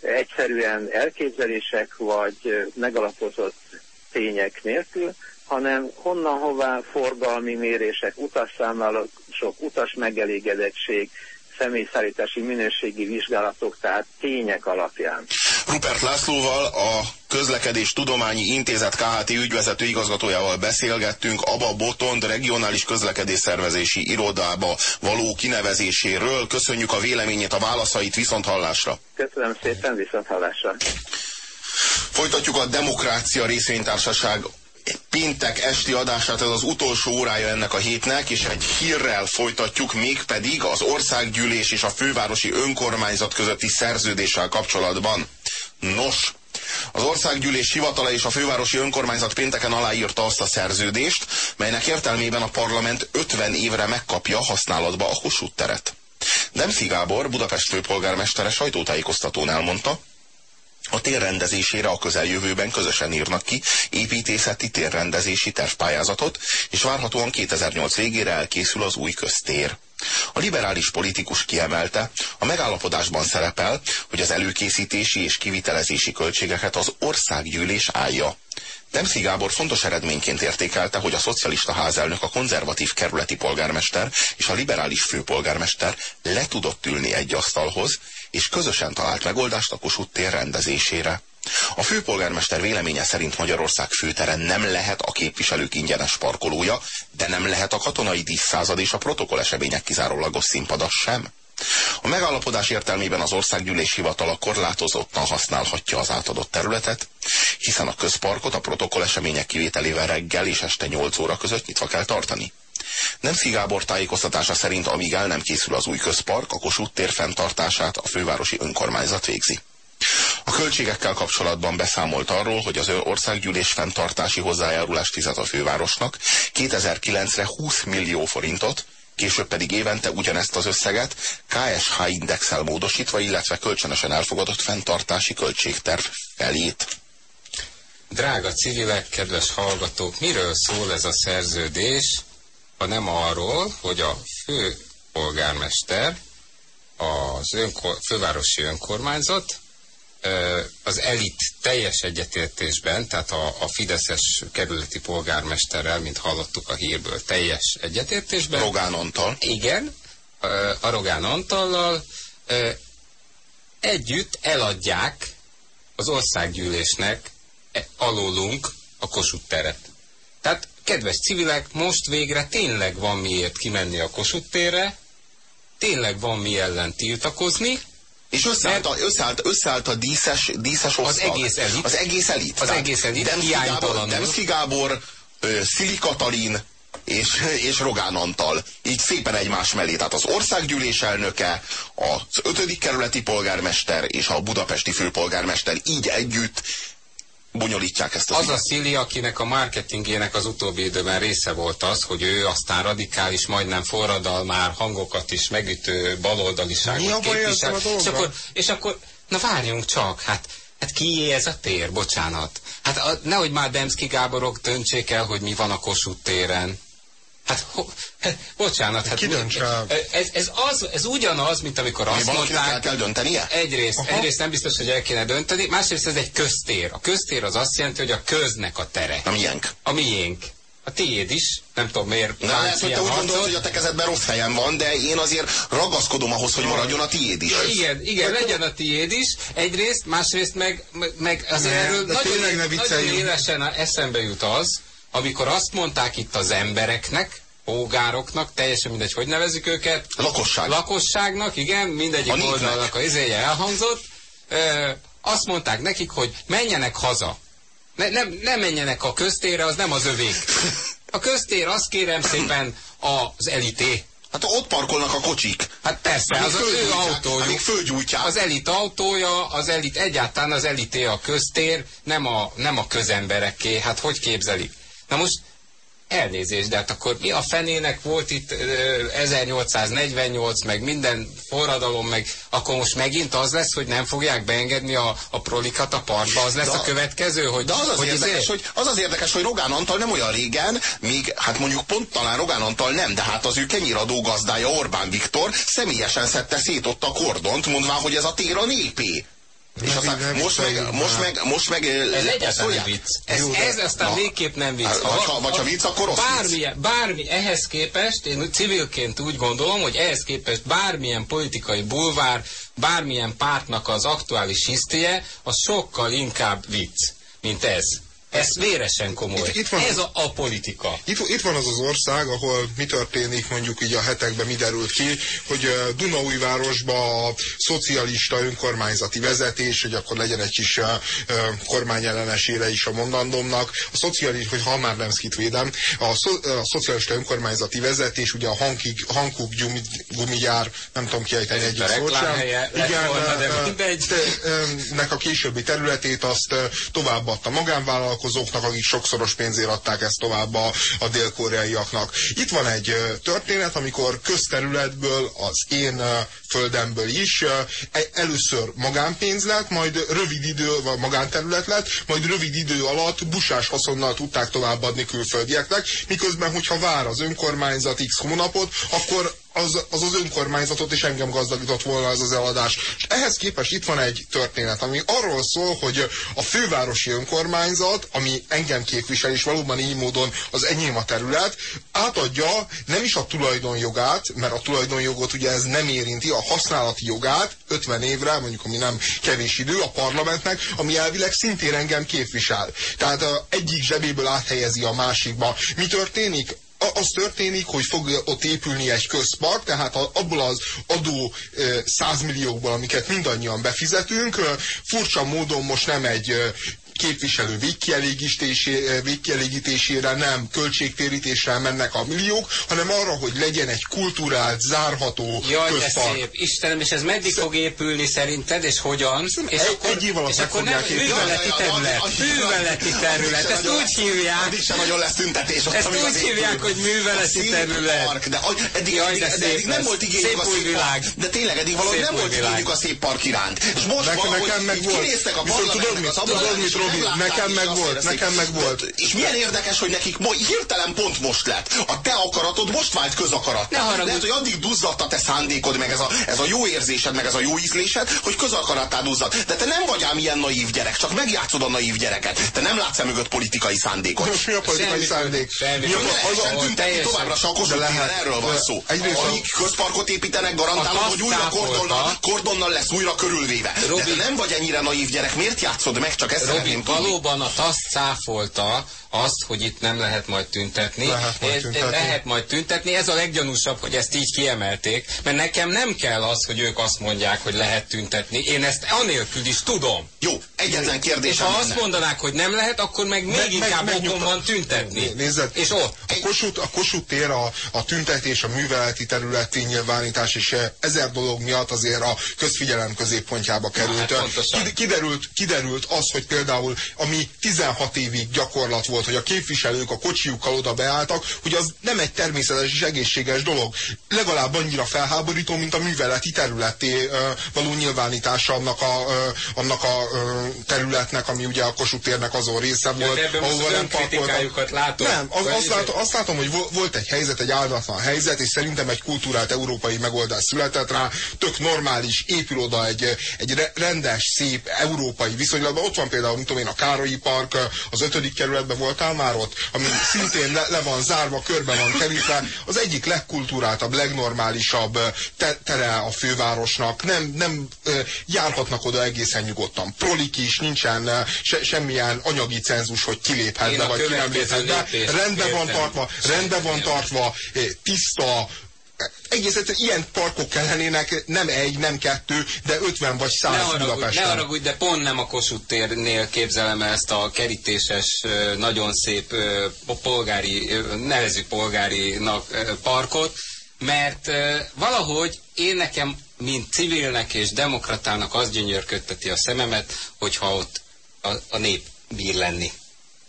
egyszerűen elképzelések vagy megalapozott tények nélkül, hanem honnan hová forgalmi mérések, utasszámlálások, utas megelégedettség, személyszállítási minőségi vizsgálatok, tehát tények alapján. Rupert Lászlóval, a Közlekedés Tudományi Intézet KHT ügyvezető igazgatójával beszélgettünk Aba Botond regionális közlekedés szervezési irodába való kinevezéséről. Köszönjük a véleményét, a válaszait viszont hallásra. Köszönöm szépen, viszont hallásra. Folytatjuk a Demokrácia részvénytársaság péntek esti adását, ez az utolsó órája ennek a hétnek, és egy hírrel folytatjuk, mégpedig az országgyűlés és a fővárosi önkormányzat közötti szerződéssel kapcsolatban. Nos, az országgyűlés hivatala és a fővárosi önkormányzat pénteken aláírta azt a szerződést, melynek értelmében a parlament 50 évre megkapja használatba a Kossuth teret. Demszi Gábor, Budapest főpolgármestere sajtótájékoztatón elmondta, a térrendezésére a közeljövőben közösen írnak ki építészeti térrendezési tervpályázatot, és várhatóan 2008 végére elkészül az új köztér. A liberális politikus kiemelte, a megállapodásban szerepel, hogy az előkészítési és kivitelezési költségeket az országgyűlés állja. Demszi Gábor fontos eredményként értékelte, hogy a szocialista házelnök, a konzervatív kerületi polgármester és a liberális főpolgármester le tudott ülni egy asztalhoz, és közösen talált megoldást a Kossuth tér rendezésére. A főpolgármester véleménye szerint Magyarország főtere nem lehet a képviselők ingyenes parkolója, de nem lehet a katonai díszszázad és a protokoll események kizárólagos színpada sem. A megállapodás értelmében az országgyűlés hivatala korlátozottan használhatja az átadott területet, hiszen a közparkot a protokoll események kivételével reggel és este 8 óra között nyitva kell tartani. Nemci Gábor tájékoztatása szerint, amíg el nem készül az új közpark, a Kossuth tér fenntartását a fővárosi önkormányzat végzi. A költségekkel kapcsolatban beszámolt arról, hogy az országgyűlés fenntartási hozzájárulást fizet a fővárosnak 2009-re 20 millió forintot, később pedig évente ugyanezt az összeget KSH indexel módosítva, illetve kölcsönösen elfogadott fenntartási költségterv felét. Drága civilek, kedves hallgatók, miről szól ez a szerződés, nem arról, hogy a fő polgármester, az önkor, fővárosi önkormányzat az elit teljes egyetértésben, tehát a, a Fideszes kerületi polgármesterrel, mint hallottuk a hírből, teljes egyetértésben. Rogán Antal. Igen, a Rogán Antallal együtt eladják az országgyűlésnek e, alólunk a Kossuth teret. Tehát, kedves civilek, most végre tényleg van miért kimenni a Kossuth térre, tényleg van mi ellen tiltakozni, és összeállt a, összeállt, összeállt a díszes, díszes osztag. Az egész elit. Az egész elit. Az egész elit. Demszki Gábor, Demszki Gábor Szili Katalin, és, és Rogán Antal. Így szépen egymás mellé. Tehát az országgyűlés elnöke, az ötödik kerületi polgármester és a budapesti főpolgármester így együtt bonyolítják ezt az Az a Szili, akinek a marketingének az utóbbi időben része volt az, hogy ő aztán radikális, majdnem forradalmár hangokat is megütő baloldaliságot képvisel. És akkor, és akkor, na várjunk csak, hát Hát kié ez a tér, bocsánat. Hát a, nehogy már Demszki Gáborok döntsék el, hogy mi van a Kossuth téren. Hát, hát bocsánat, hát ez, ez, az, ez ugyanaz, mint amikor azt mondták... El kell döntenie? Egyrészt, egyrészt nem biztos, hogy el kéne dönteni, másrészt ez egy köztér. A köztér az azt jelenti, hogy a köznek a tere. A miénk. A miénk. A tiéd is, nem tudom miért. Na, lehet, hogy te úgy gondolod, hogy a te kezedben rossz helyen van, de én azért ragaszkodom ahhoz, hogy maradjon a tiéd is. Igen, igen, legyen a tiéd is, egyrészt, másrészt meg, meg azért ne, erről nagyon, nagyon élesen eszembe jut az, amikor azt mondták itt az embereknek, pógároknak, teljesen mindegy, hogy nevezik őket. Lakosság. Lakosságnak, igen, mindegyik a oldalnak a izéje elhangzott. Ö, azt mondták nekik, hogy menjenek haza. Ne, nem, nem menjenek a köztérre, az nem az övék. A köztér, azt kérem szépen, az elité. Hát ott parkolnak a kocsik. Hát persze, az, az ő autójuk. fölgyújtják. Az elit autója, az elit, egyáltalán az elité a köztér, nem a, nem a közembereké. Hát hogy képzelik? Na most elnézést, de hát akkor mi a fenének volt itt 1848, meg minden forradalom, meg akkor most megint az lesz, hogy nem fogják beengedni a, a prolikat a parkba, az lesz de, a következő, hogy... De az az, hogy érdekes, hogy az az érdekes, hogy Rogán Antal nem olyan régen, még hát mondjuk pont talán Rogán Antal nem, de hát az ő kenyiradó gazdája Orbán Viktor személyesen szedte szét ott a kordont, mondván, hogy ez a tér a népé. És aztán nem most meg, most meg, most meg... Ez egyáltalán vicc. Ez, ez aztán végképp nem vicc. Vagy, ha, vagy ha vicc, akkor rossz bármi, vicc. Bármi, ehhez képest, én civilként úgy gondolom, hogy ehhez képest bármilyen politikai bulvár, bármilyen pártnak az aktuális hisztie, az sokkal inkább vicc, mint ez. Ez véresen komoly. Itt, itt van, Ez a, a politika. Itt, itt van az az ország, ahol mi történik, mondjuk így a hetekben mi derült ki, hogy Dunaújvárosban a szocialista önkormányzati vezetés, hogy akkor legyen egy kis kormányellenesére is a mondandómnak, a szocialista, hogy ha már nem védem, a, szo, a szocialista önkormányzati vezetés, ugye a Hankig, Hankuk gumigyár, nem tudom kiejteni egyik szót sem. Igen, volna, de nek a későbbi területét azt továbbadta magánvállalkozó, vállalkozóknak, akik sokszoros pénzért adták ezt tovább a, a dél-koreaiaknak. Itt van egy történet, amikor közterületből, az én földemből is e, először magánpénz lett, majd rövid idő, vagy magánterület lett, majd rövid idő alatt busás haszonnal tudták továbbadni külföldieknek, miközben, hogyha vár az önkormányzat x hónapot, akkor az, az az önkormányzatot is engem gazdagított volna ez az eladás. És ehhez képest itt van egy történet, ami arról szól, hogy a fővárosi önkormányzat, ami engem képvisel, és valóban így módon az enyém a terület, átadja nem is a tulajdonjogát, mert a tulajdonjogot ugye ez nem érinti, a használati jogát 50 évre, mondjuk ami nem kevés idő, a parlamentnek, ami elvileg szintén engem képvisel. Tehát egyik zsebéből áthelyezi a másikba. Mi történik? Az történik, hogy fog ott épülni egy közpark, tehát abból az adó százmilliókból, amiket mindannyian befizetünk, furcsa módon most nem egy képviselő végkielégítésére, végkielégítésére nem költségtérítésre mennek a milliók, hanem arra, hogy legyen egy kulturált, zárható Jaj, de közpark. szép. Istenem, és ez meddig fog épülni szerinted, és hogyan? És egy- akkor, egy év alatt és meg akkor nem műveleti terület. Műveleti terület. Ezt úgy hívják. Addig sem nagyon lesz tüntetés. Ezt úgy hívják, hogy műveleti terület. De eddig, eddig, de nem volt igényük a szép világ. park. De tényleg eddig valahogy nem volt igényük a szép park iránt. És most így volt. kinéztek a parlamentnek az és Robi? Nekem meg volt, nekem meg volt. És milyen érdekes, hogy nekik mo- hirtelen pont most lett. A te akaratod most vált közakarat. Ne haragudj. Lehet, hogy addig duzzadt a te szándékod, meg ez a, ez a jó érzésed, meg ez a jó ízlésed, hogy közakarattá duzzadt. De te nem vagy ám ilyen naív gyerek, csak megjátszod a naív gyereket. Te nem látsz e mögött politikai szándékot. Most mi a politikai szándék? Mi a- teljesen- továbbra se a Kossuth erről van szó. Amíg közparkot építenek, garantálom, hogy újra kordonnal, kordonnal lesz újra körülvéve. De te nem vagy ennyire naív gyerek, miért játszod meg? Csak ezt Robi. Valóban a TASZ cáfolta azt, hogy itt nem lehet majd tüntetni. Lehet majd tüntetni. Lehet majd tüntetni. Ez a leggyanúsabb, hogy ezt így kiemelték, mert nekem nem kell az, hogy ők azt mondják, hogy lehet tüntetni. Én ezt anélkül is tudom. Jó, egyetlen És kérdésem ha azt mondanák, hogy nem lehet, akkor meg még Meg- inkább meg- okon van tüntetni. Nézed, És ott. A Kossuth, a Kossuth tér, a, a tüntetés, a műveleti területi nyilvánítás és eh, ezer dolog miatt azért a közfigyelem középpontjába került. hát pontosan. Kid- kiderült, kiderült az, hogy például ami 16 évig gyakorlat volt, hogy a képviselők a kocsijukkal oda beálltak, hogy az nem egy természetes és egészséges dolog. Legalább annyira felháborító, mint a műveleti területé való nyilvánítása annak a, annak a területnek, ami ugye a Kossuth térnek azon része volt, ahova az nem parkoltak. látod? Nem, az, azt, látom, azt látom, hogy vo- volt egy helyzet, egy áldatlan helyzet, és szerintem egy kultúrált európai megoldás született rá, tök normális, épül oda egy, egy re- rendes, szép, európai viszonylatban. Ott van például, mint tudom én, a Károlyi Park, az ötödik kerületben voltál már ott, ami szintén le, le van zárva, körbe van kerítve. Az egyik legkulturáltabb, legnormálisabb te, tere a fővárosnak. Nem, nem járhatnak oda egészen nyugodtan. Prolik is, nincsen se, semmilyen anyagi cenzus, hogy kiléphet be, vagy ki nem léphet be. Rendben van tartva, rendben van tartva, tiszta, egész egyszerűen ilyen parkok kellenének, nem egy, nem kettő, de 50 vagy 100 Ne haragudj, ne Budapesten. haragudj, de pont nem a Kossuth térnél képzelem el ezt a kerítéses, nagyon szép polgári, nevezük polgárinak parkot, mert valahogy én nekem, mint civilnek és demokratának az gyönyörködteti a szememet, hogyha ott a, a nép bír lenni.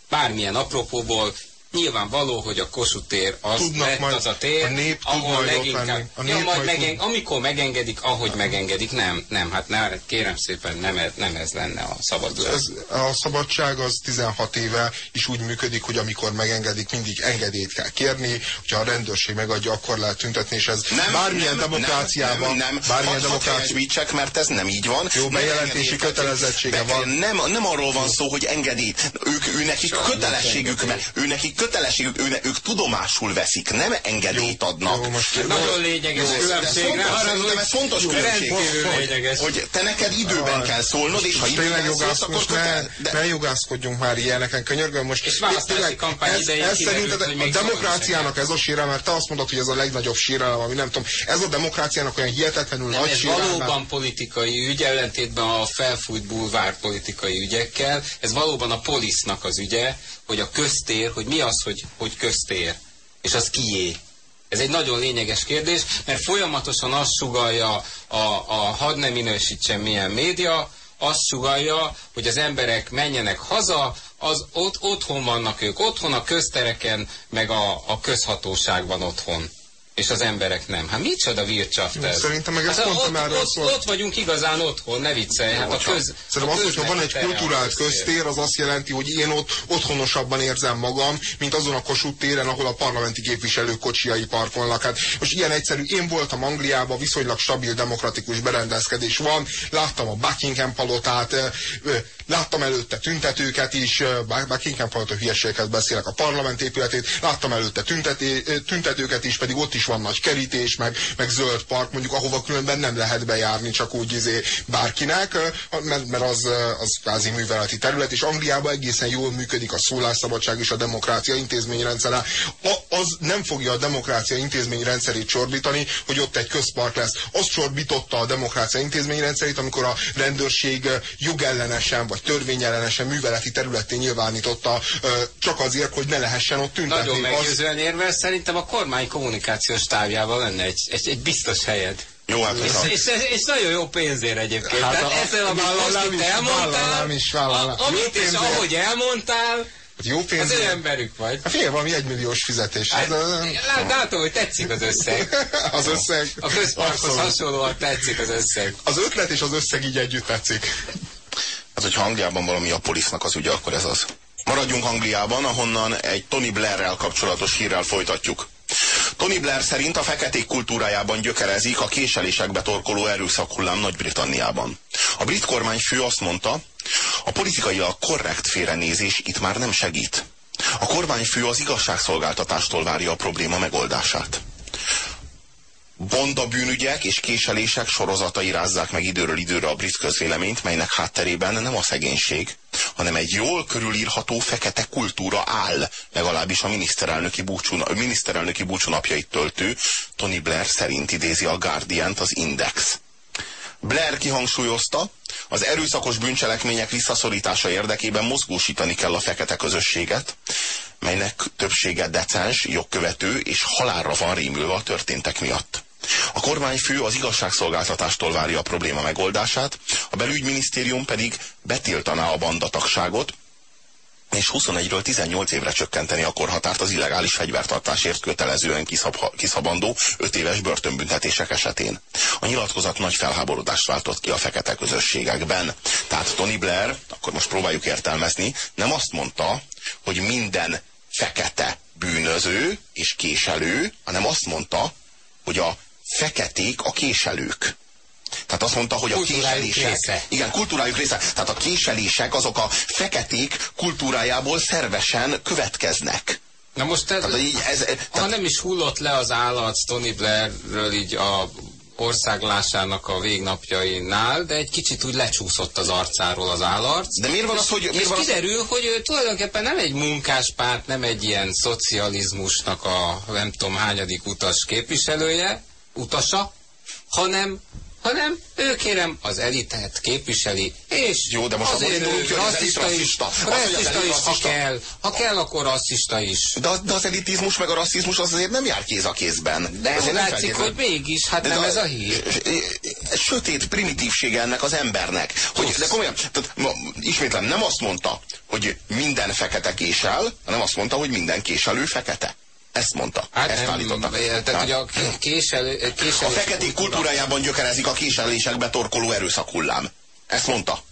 Bármilyen apropóból, Nyilvánvaló, hogy a Kossuth tér az Tudnak lett majd- az a tér, a nép tud ahol leginkább... ja, majd majd megen, amikor megengedik, ahogy megengedik, nem, nem, hát ne, kérem szépen, nem, ez- nem ez lenne a szabadulás. Ez, a szabadság az 16 éve is úgy működik, hogy amikor megengedik, mindig engedélyt kell kérni, hogyha a rendőrség megadja, akkor lehet tüntetni, és ez Nem, bármilyen nem, demokráciában, nem, nem, bármilyen helyesbítsek, mert ez nem így van. Jó, Nem bejelentési kötelezettsége be- van. Nem, nem arról van szó, hogy engedélyt. Ők, ő nekik kötelességük, ő nekik kötelességük, ő, ők tudomásul veszik, nem engedélyt adnak. jó, most- Nagyon lényeges különbség, ez fontos különbség. Hogy, te neked időben kell szólnod, és ha időben szólsz, akkor most ne, kötel... De, ne jogászkodjunk már ilyeneken, könyörgöm. Most És választási kampány ez, idején ez kiderült, szerinted a demokráciának ez a sérelem, mert te azt mondod, hogy ez a legnagyobb sérelem, ami nem tudom, ez a demokráciának olyan hihetetlenül Nem, nagy ez valóban politikai ügy, ellentétben a felfújt bulvár politikai ügyekkel. Ez valóban a polisznak az ügye, hogy a köztér, hogy mi az, hogy, hogy köztér, és az kié. Ez egy nagyon lényeges kérdés, mert folyamatosan azt sugalja a, a hadd ne minősítsen milyen média, azt sugalja, hogy az emberek menjenek haza, az ott, otthon vannak ők, otthon a köztereken, meg a, a közhatóság van otthon. És az emberek nem. Hát micsoda vircsaft ez? Szerintem meg ez hát pont ott, erről ott, szól. ott vagyunk igazán otthon, ne viccelj. Hát a köz, Szerintem a az, hogyha van egy kulturált köztér. az azt jelenti, hogy én ott otthonosabban érzem magam, mint azon a Kossuth téren, ahol a parlamenti képviselők kocsiai parkolnak. Hát most ilyen egyszerű, én voltam Angliában, viszonylag stabil demokratikus berendezkedés van, láttam a Buckingham palotát, láttam előtte tüntetőket is, Buckingham palota hülyeségeket beszélek, a parlament épületét, láttam előtte tünteté, tüntetőket is, pedig ott is van nagy kerítés, meg, meg zöld park, mondjuk ahova különben nem lehet bejárni, csak úgy izé bárkinek, mert, mert az, az kvázi műveleti terület, és Angliában egészen jól működik a szólásszabadság és a demokrácia intézményrendszere. A, az nem fogja a demokrácia intézményrendszerét csorbítani, hogy ott egy közpark lesz. Az csorbította a demokrácia intézményrendszerét, amikor a rendőrség jogellenesen vagy törvényellenesen műveleti területén nyilvánította csak azért, hogy ne lehessen ott tüntetni. Nagyon meggyőzően érve, szerintem a kormány kommunikációs távjával lenne egy, egy, egy biztos helyed. Jó, hát és, a... és, és, és, nagyon jó pénzért egyébként. Hát Tehát a, ezzel a most elmondtál, is, vállalám. amit és ahogy elmondtál, Hát jó pénz. Az ő emberük vagy. Hát figyelj, valami egymilliós fizetés. Hát, lát, látom, hogy tetszik az összeg. az összeg. A közparkhoz hasonlóan tetszik az összeg. Az ötlet és az összeg így együtt tetszik. Hát, hogyha Angliában valami a polisznak az ügye, akkor ez az. Maradjunk Angliában, ahonnan egy Tony Blairrel kapcsolatos hírrel folytatjuk. Tony Blair szerint a feketék kultúrájában gyökerezik a késelésekbe torkoló erőszakhullám Nagy-Britanniában. A brit kormányfő azt mondta, a politikailag korrekt félrenézés itt már nem segít. A kormányfő az igazságszolgáltatástól várja a probléma megoldását. Bonda bűnügyek és késelések sorozatai rázzák meg időről időre a brit közvéleményt, melynek hátterében nem a szegénység, hanem egy jól körülírható fekete kultúra áll, legalábbis a miniszterelnöki búcsú, miniszterelnöki búcsú napjait töltő Tony Blair szerint idézi a Guardian-t az Index. Blair kihangsúlyozta, az erőszakos bűncselekmények visszaszorítása érdekében mozgósítani kell a fekete közösséget, melynek többsége decens, jogkövető és halálra van rémülve a történtek miatt. A kormányfő az igazságszolgáltatástól várja a probléma megoldását, a belügyminisztérium pedig betiltaná a bandatagságot, és 21-ről 18 évre csökkenteni a korhatárt az illegális fegyvertartásért kötelezően kiszab, kiszabandó 5 éves börtönbüntetések esetén. A nyilatkozat nagy felháborodást váltott ki a fekete közösségekben. Tehát Tony Blair, akkor most próbáljuk értelmezni, nem azt mondta, hogy minden fekete bűnöző és késelő, hanem azt mondta, hogy a feketék a késelők. Tehát azt mondta, hogy a késelések... Része. Igen, kultúrájuk része. Tehát a késelések azok a feketék kultúrájából szervesen következnek. Na most ez, tehát, így, ez, tehát, ha nem is hullott le az állat Tony Blairről így a országlásának a végnapjainál, de egy kicsit úgy lecsúszott az arcáról az állarc. De miért van az, hogy... És, és kiderül, az... hogy ő tulajdonképpen nem egy munkáspárt, nem egy ilyen szocializmusnak a nem tudom hányadik utas képviselője, utasa, hanem hanem ő kérem az elitet képviseli, és Jó, de most azért ő rasszista, rasszista is, rasszista is, ha kell, ha kell, akkor rasszista is. De, de az elitizmus meg a rasszizmus az azért nem jár kéz a kézben. De azért látszik, feltétlen... hogy mégis, hát de nem de ez a hír. Sötét primitívsége ennek az embernek. Hogy, de komolyan, tehát, ma, ismétlem, nem azt mondta, hogy minden fekete késel, hanem azt mondta, hogy minden késelő fekete. Ezt mondta. Hát ezt nem, állította. Tehát, hogy a késel, késel, a feketék kultúrájában gyökerezik a késelésekbe torkoló erőszakhullám. Ezt mondta.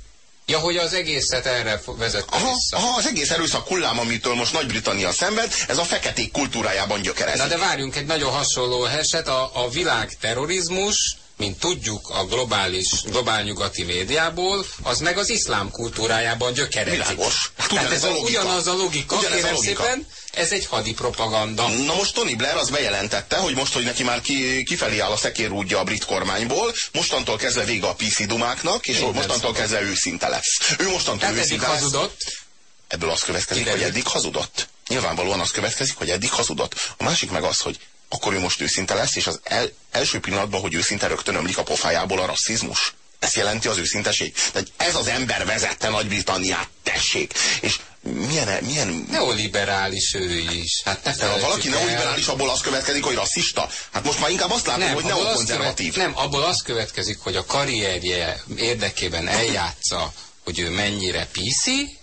Ja, hogy az egészet erre vezette aha, vissza. Aha, az egész erőszak hullám, amitől most Nagy-Britannia szenved, ez a feketék kultúrájában gyökerezik. Na de várjunk egy nagyon hasonló eset, a, a világ terrorizmus, mint tudjuk a globális, globál nyugati médiából, az meg az iszlám kultúrájában gyökerezik. Világos. Tehát ez a logika. ugyanaz a logika, ugyanaz kérem a logika. szépen, ez egy hadi propaganda. Na most Tony Blair az bejelentette, hogy most, hogy neki már ki, kifelé áll a szekérúdja a brit kormányból, mostantól kezdve vége a PC dumáknak, és Én mostantól kezdve őszinte lesz. Ő mostantól Tehát őszinte lesz. hazudott. Ebből az következik, Kiderül. hogy eddig hazudott. Nyilvánvalóan az következik, hogy eddig hazudott. A másik meg az, hogy akkor ő most őszinte lesz, és az el, első pillanatban, hogy őszinte rögtön ömlik a pofájából a rasszizmus. Ez jelenti az őszinteség. Tehát ez az ember vezette Nagy-Britanniát, tessék. És milyen, milyen... Neoliberális ő is. Hát ne ha valaki neoliberális, abból az következik, hogy rasszista? Hát most már inkább azt látom, nem, hogy neokonzervatív. Követ, nem, abból az következik, hogy a karrierje érdekében eljátsza, hogy ő mennyire piszi,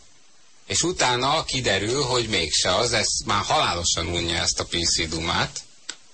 és utána kiderül, hogy mégse az, ez már halálosan unja ezt a PC dumát.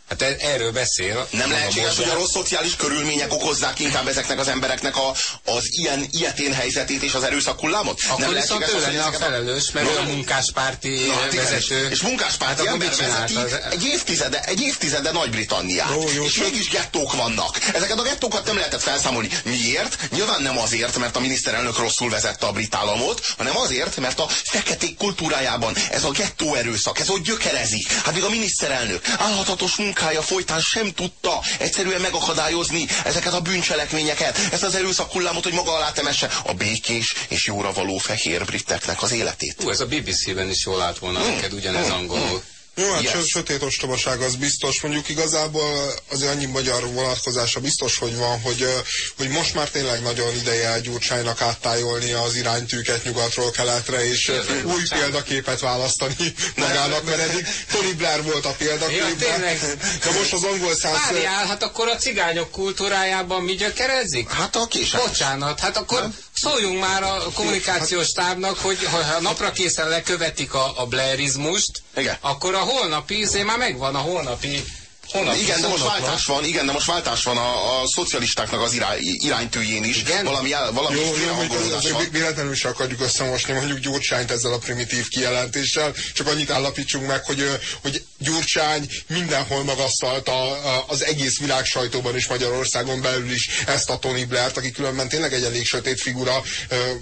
Hát e- erről beszél. Nem lehetséges, hogy a rossz szociális körülmények okozzák inkább ezeknek az embereknek a, az ilyen ilyetén helyzetét és az erőszak hullámot? Akkor nem ő lenne a felelős, mert no, a munkáspárti no, hát vezető. És, munkáspárti hát ember vezeti az... egy évtizede, egy évtizede Nagy-Britanniát. És mégis gettók vannak. Ezeket a gettókat nem lehetett felszámolni. Miért? Nyilván nem azért, mert a miniszterelnök rosszul vezette a brit államot, hanem azért, mert a feketék kultúrájában ez a gettó erőszak, ez ott gyökerezik. Hát még a miniszterelnök állhatatos munka munkája folytán sem tudta egyszerűen megakadályozni ezeket a bűncselekményeket, ezt az erőszak hullámot, hogy maga alá temesse a békés és jóra való fehér briteknek az életét. Ú, ez a BBC-ben is jól állt volna mm. neked, ugyanez mm. angolul. Jó, hát Yes. sötét ostobaság az biztos. Mondjuk igazából azért annyi magyar vonatkozása biztos, hogy van, hogy, hogy most már tényleg nagyon ideje Gyurcsánynak áttájolni az iránytűket nyugatról keletre, és Jövő új Gyurcsány. példaképet választani magának, mert eddig Tony Blair volt a Ja, példakép. tényleg. de most az angol száz... Várjál, hát akkor a cigányok kultúrájában mi gyökerezik? Hát a kések. Bocsánat, hát akkor szóljunk már a kommunikációs stábnak, hogy ha napra készen lekövetik a, a blairizmust, Igen. akkor a holnapi, izé már megvan a holnapi, holnapi Igen, de most váltás van, igen, de most váltás van a, a szocialistáknak az irány, iránytűjén is. Igen? Valami, valami Jó, van. vé- véletlenül se akarjuk összemosni mondjuk Gyurcsányt ezzel a primitív kijelentéssel, csak annyit állapítsunk meg, hogy, hogy Gyurcsány mindenhol magasztalta a- az egész világ sajtóban és Magyarországon belül is ezt a Tony Blair-t, aki különben tényleg egy elég sötét figura,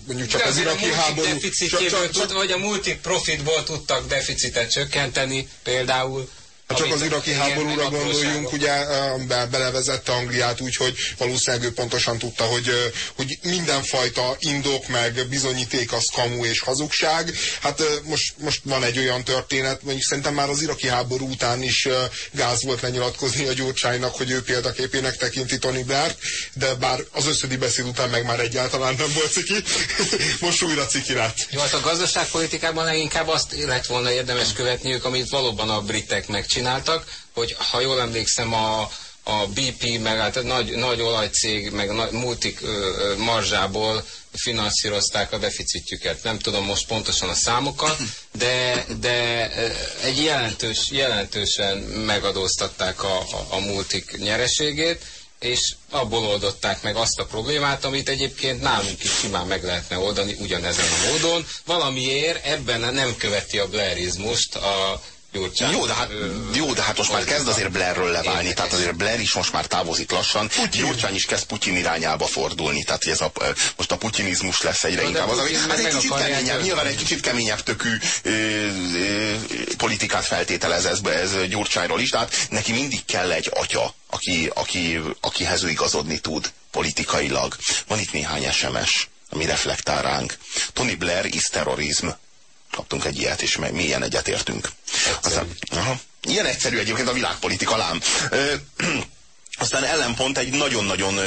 mondjuk csak De az a iraki háború. csak, tud, csak, vagy a multik profitból tudtak deficitet csökkenteni, például. Hát csak az iraki háborúra gondoljunk, ugye be, belevezette Angliát úgy, hogy valószínűleg ő pontosan tudta, hogy, hogy mindenfajta indok meg bizonyíték az kamu és hazugság. Hát most, most van egy olyan történet, mondjuk szerintem már az iraki háború után is gáz volt lenyilatkozni a Gyurcsánynak, hogy ő példaképének tekinti Tony Blair-t, de bár az összödi beszéd után meg már egyáltalán nem volt ciki, most újra ciki lett. Jó, hát a gazdaságpolitikában leginkább azt lett volna érdemes követniük, amit valóban a britek megcsináltak, hogy ha jól emlékszem, a, a BP, meg hát nagy, nagy olajcég, meg nagy multik ö, marzsából finanszírozták a deficitjüket. Nem tudom most pontosan a számokat, de, de egy jelentős, jelentősen megadóztatták a, a, a multik nyereségét, és abból oldották meg azt a problémát, amit egyébként nálunk is simán meg lehetne oldani ugyanezen a módon. Valamiért ebben nem követi a blairizmust a Gyurcsány. Jó, de hát, jó, de hát most már kezd azért Blairről leválni, tehát azért Blair is most már távozik lassan, Gyurcsány is kezd Putyin irányába fordulni, tehát ez a, most a putinizmus lesz egyre de inkább az, ami, Putyin hát egy kicsit keményebb, nyilván egy kicsit keményebb tökű ö, ö, politikát feltételez ez, ez Gyurcsányról is, tehát neki mindig kell egy atya, aki, aki, akihez ő igazodni tud politikailag. Van itt néhány SMS, ami reflektál ránk. Tony Blair is terrorizm. Kaptunk egy ilyet, és meg mélyen egyetértünk. Aztán, aha, ilyen egyszerű egyébként a világpolitika lám. Ö, aztán ellenpont egy nagyon-nagyon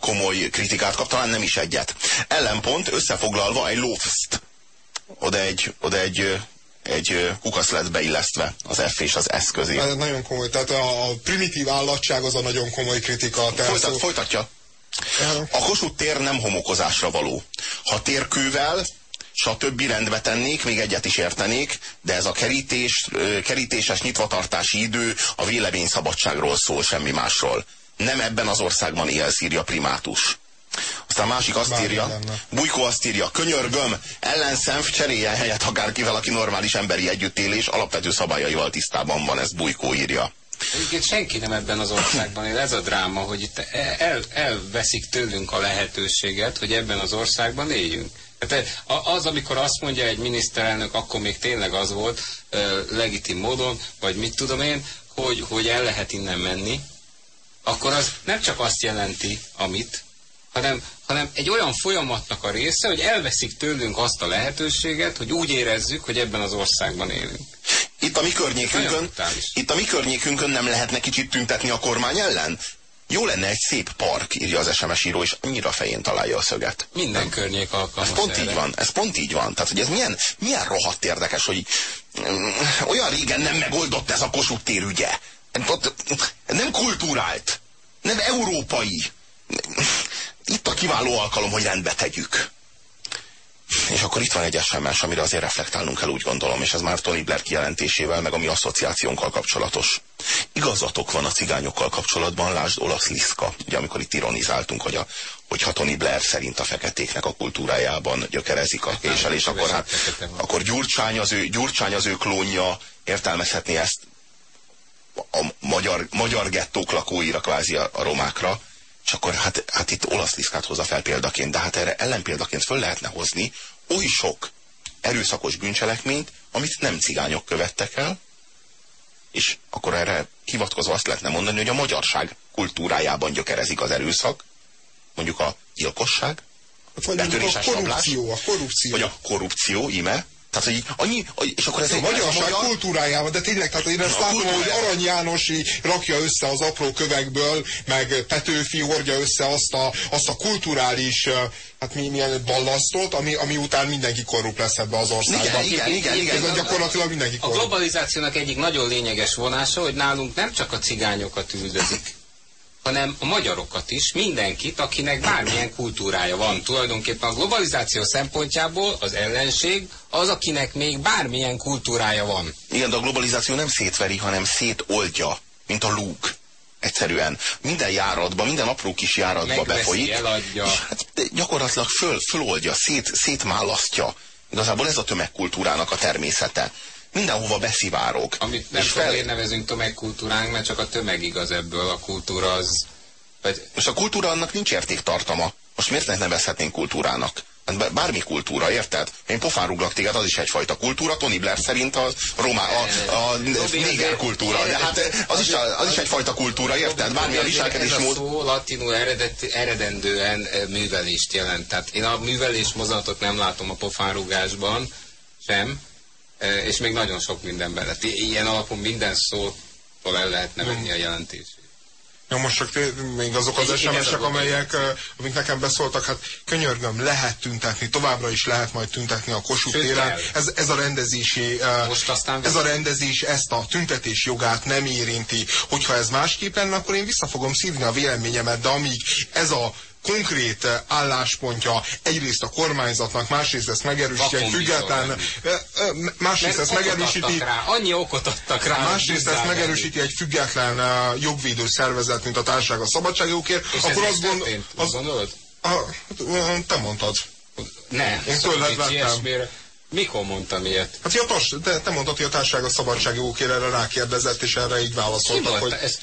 komoly kritikát kap, talán nem is egyet. Ellenpont összefoglalva egy lófszt. Oda egy, oda egy, egy kukasz lett beillesztve az F és az S közé. Ez nagyon komoly, tehát a, primitív állatság az a nagyon komoly kritika. Tehát Folytat, szó- folytatja. Aha. A Kossuth tér nem homokozásra való. Ha térkővel, stb. rendbe tennék, még egyet is értenék, de ez a kerítés, kerítéses nyitvatartási idő a véleményszabadságról szól, semmi másról. Nem ebben az országban él Szíria primátus. Aztán a másik azt Bármi írja, lenne. Bujkó azt írja, könyörgöm, ellenszenv cseréljen helyet akárkivel, aki normális emberi együttélés, alapvető szabályaival tisztában van, ezt Bujkó írja. Egyébként senki nem ebben az országban él. Ez a dráma, hogy itt el, elveszik tőlünk a lehetőséget, hogy ebben az országban éljünk. Tehát az, amikor azt mondja egy miniszterelnök, akkor még tényleg az volt legitim módon, vagy mit tudom én, hogy, hogy el lehet innen menni, akkor az nem csak azt jelenti, amit, hanem, hanem egy olyan folyamatnak a része, hogy elveszik tőlünk azt a lehetőséget, hogy úgy érezzük, hogy ebben az országban élünk. Itt a mi környékünkön, itt a mi környékünkön nem lehetne kicsit tüntetni a kormány ellen? Jó lenne egy szép park, írja az SMS író, és annyira fején találja a szöget. Minden környék Ez alkalmas pont erre. így van, ez pont így van. Tehát, hogy ez milyen, milyen rohadt érdekes, hogy mm, olyan régen nem megoldott ez a Kossuth tér ügye. Ott Nem kulturált, nem európai. Itt a kiváló alkalom, hogy rendbe tegyük. És akkor itt van egy SMS, amire azért reflektálnunk kell, úgy gondolom, és ez már Tony Blair kijelentésével, meg a mi asszociációnkkal kapcsolatos. Igazatok van a cigányokkal kapcsolatban, lásd Olasz Liszka, ugye amikor itt ironizáltunk, hogy a, hogyha Tony Blair szerint a feketéknek a kultúrájában gyökerezik a késelés, akkor hát, akkor Gyurcsány az, ő, Gyurcsány az ő klónja értelmezhetné ezt a magyar, magyar gettók lakóira, kvázi a, a romákra, és akkor hát, hát itt olasz liszkát hozza fel példaként, de hát erre ellenpéldaként föl lehetne hozni oly sok erőszakos bűncselekményt, amit nem cigányok követtek el, és akkor erre hivatkozva azt lehetne mondani, hogy a magyarság kultúrájában gyökerezik az erőszak, mondjuk a gyilkosság, Vagy mondjuk a korrupció, a korrupció. vagy a korrupció, ime, Tehát, hogy annyi, és akkor ez A egy magyarság a magyar, kultúrájával, de tényleg, tehát én ezt A látom, hogy. Arany Jánosi rakja össze az apró kövekből, meg Petőfi hordja össze azt a, azt a kulturális, hát mi, milyen ballasztot, ami, ami után mindenki korrupt lesz ebbe az országban. Igen, igen, igen, Ez igen. a gyakorlatilag mindenki A korrupt. globalizációnak egyik nagyon lényeges vonása, hogy nálunk nem csak a cigányokat üldözik, hanem a magyarokat is, mindenkit, akinek bármilyen kultúrája van. Tulajdonképpen a globalizáció szempontjából az ellenség az, akinek még bármilyen kultúrája van. Igen, de a globalizáció nem szétveri, hanem szétoldja, mint a lúg. Egyszerűen. Minden járatba, minden apró kis járatba Megveszi, befolyik. eladja. És hát gyakorlatilag föl, föloldja, szét, szétmálasztja. Igazából ez a tömegkultúrának a természete. Mindenhova beszivárog. Amit nem és fel... nevezünk tömegkultúránk, mert csak a tömeg igaz ebből, a kultúra az... Vagy Most a kultúra annak nincs értéktartama. Most miért ne nevezhetnénk kultúrának? Hát bár- Bármi kultúra, érted? Én pofán rúglak téged, az is egyfajta kultúra. Tony Blair szerint az romá, a, a Robi, néger kultúra. De hát az is, az is egyfajta kultúra, érted? Bármi a Ez a viselkedésmód. szó latinul eredet, eredendően eh, művelést jelent. Tehát én a művelés mozdulatot nem látom a pofánrugásban sem, és még nagyon sok mindenben. Tehát i- ilyen alapon minden szótól el lehetne venni a jelentését. Ja, most csak még azok az SMS-ek, amelyek, amik nekem beszóltak, hát könyörgöm, lehet tüntetni, továbbra is lehet majd tüntetni a Kossuth téren. Ez, ez a rendezési, Most aztán ez a rendezés ezt a tüntetés jogát nem érinti. Hogyha ez másképp lenne, akkor én vissza fogom szívni a véleményemet, de amíg ez a konkrét eh, álláspontja egyrészt a kormányzatnak, másrészt ezt megerősíti egy független, ö, ö, másrészt ezt megerősíti, rá, annyi okot adtak rá. Másrészt ezt megerősíti egy független jogvédő szervezet, mint a Társaság a. És akkor azt gond, az, gondolod? a, hát, te mondtad. Nem, Én tőled vettem. Mikor mondtam ilyet? Hát ja, tas, te, te mondtad, hogy a Társaság a Szabadságjogokért erre rákérdezett, és erre így válaszoltak, hogy Ez,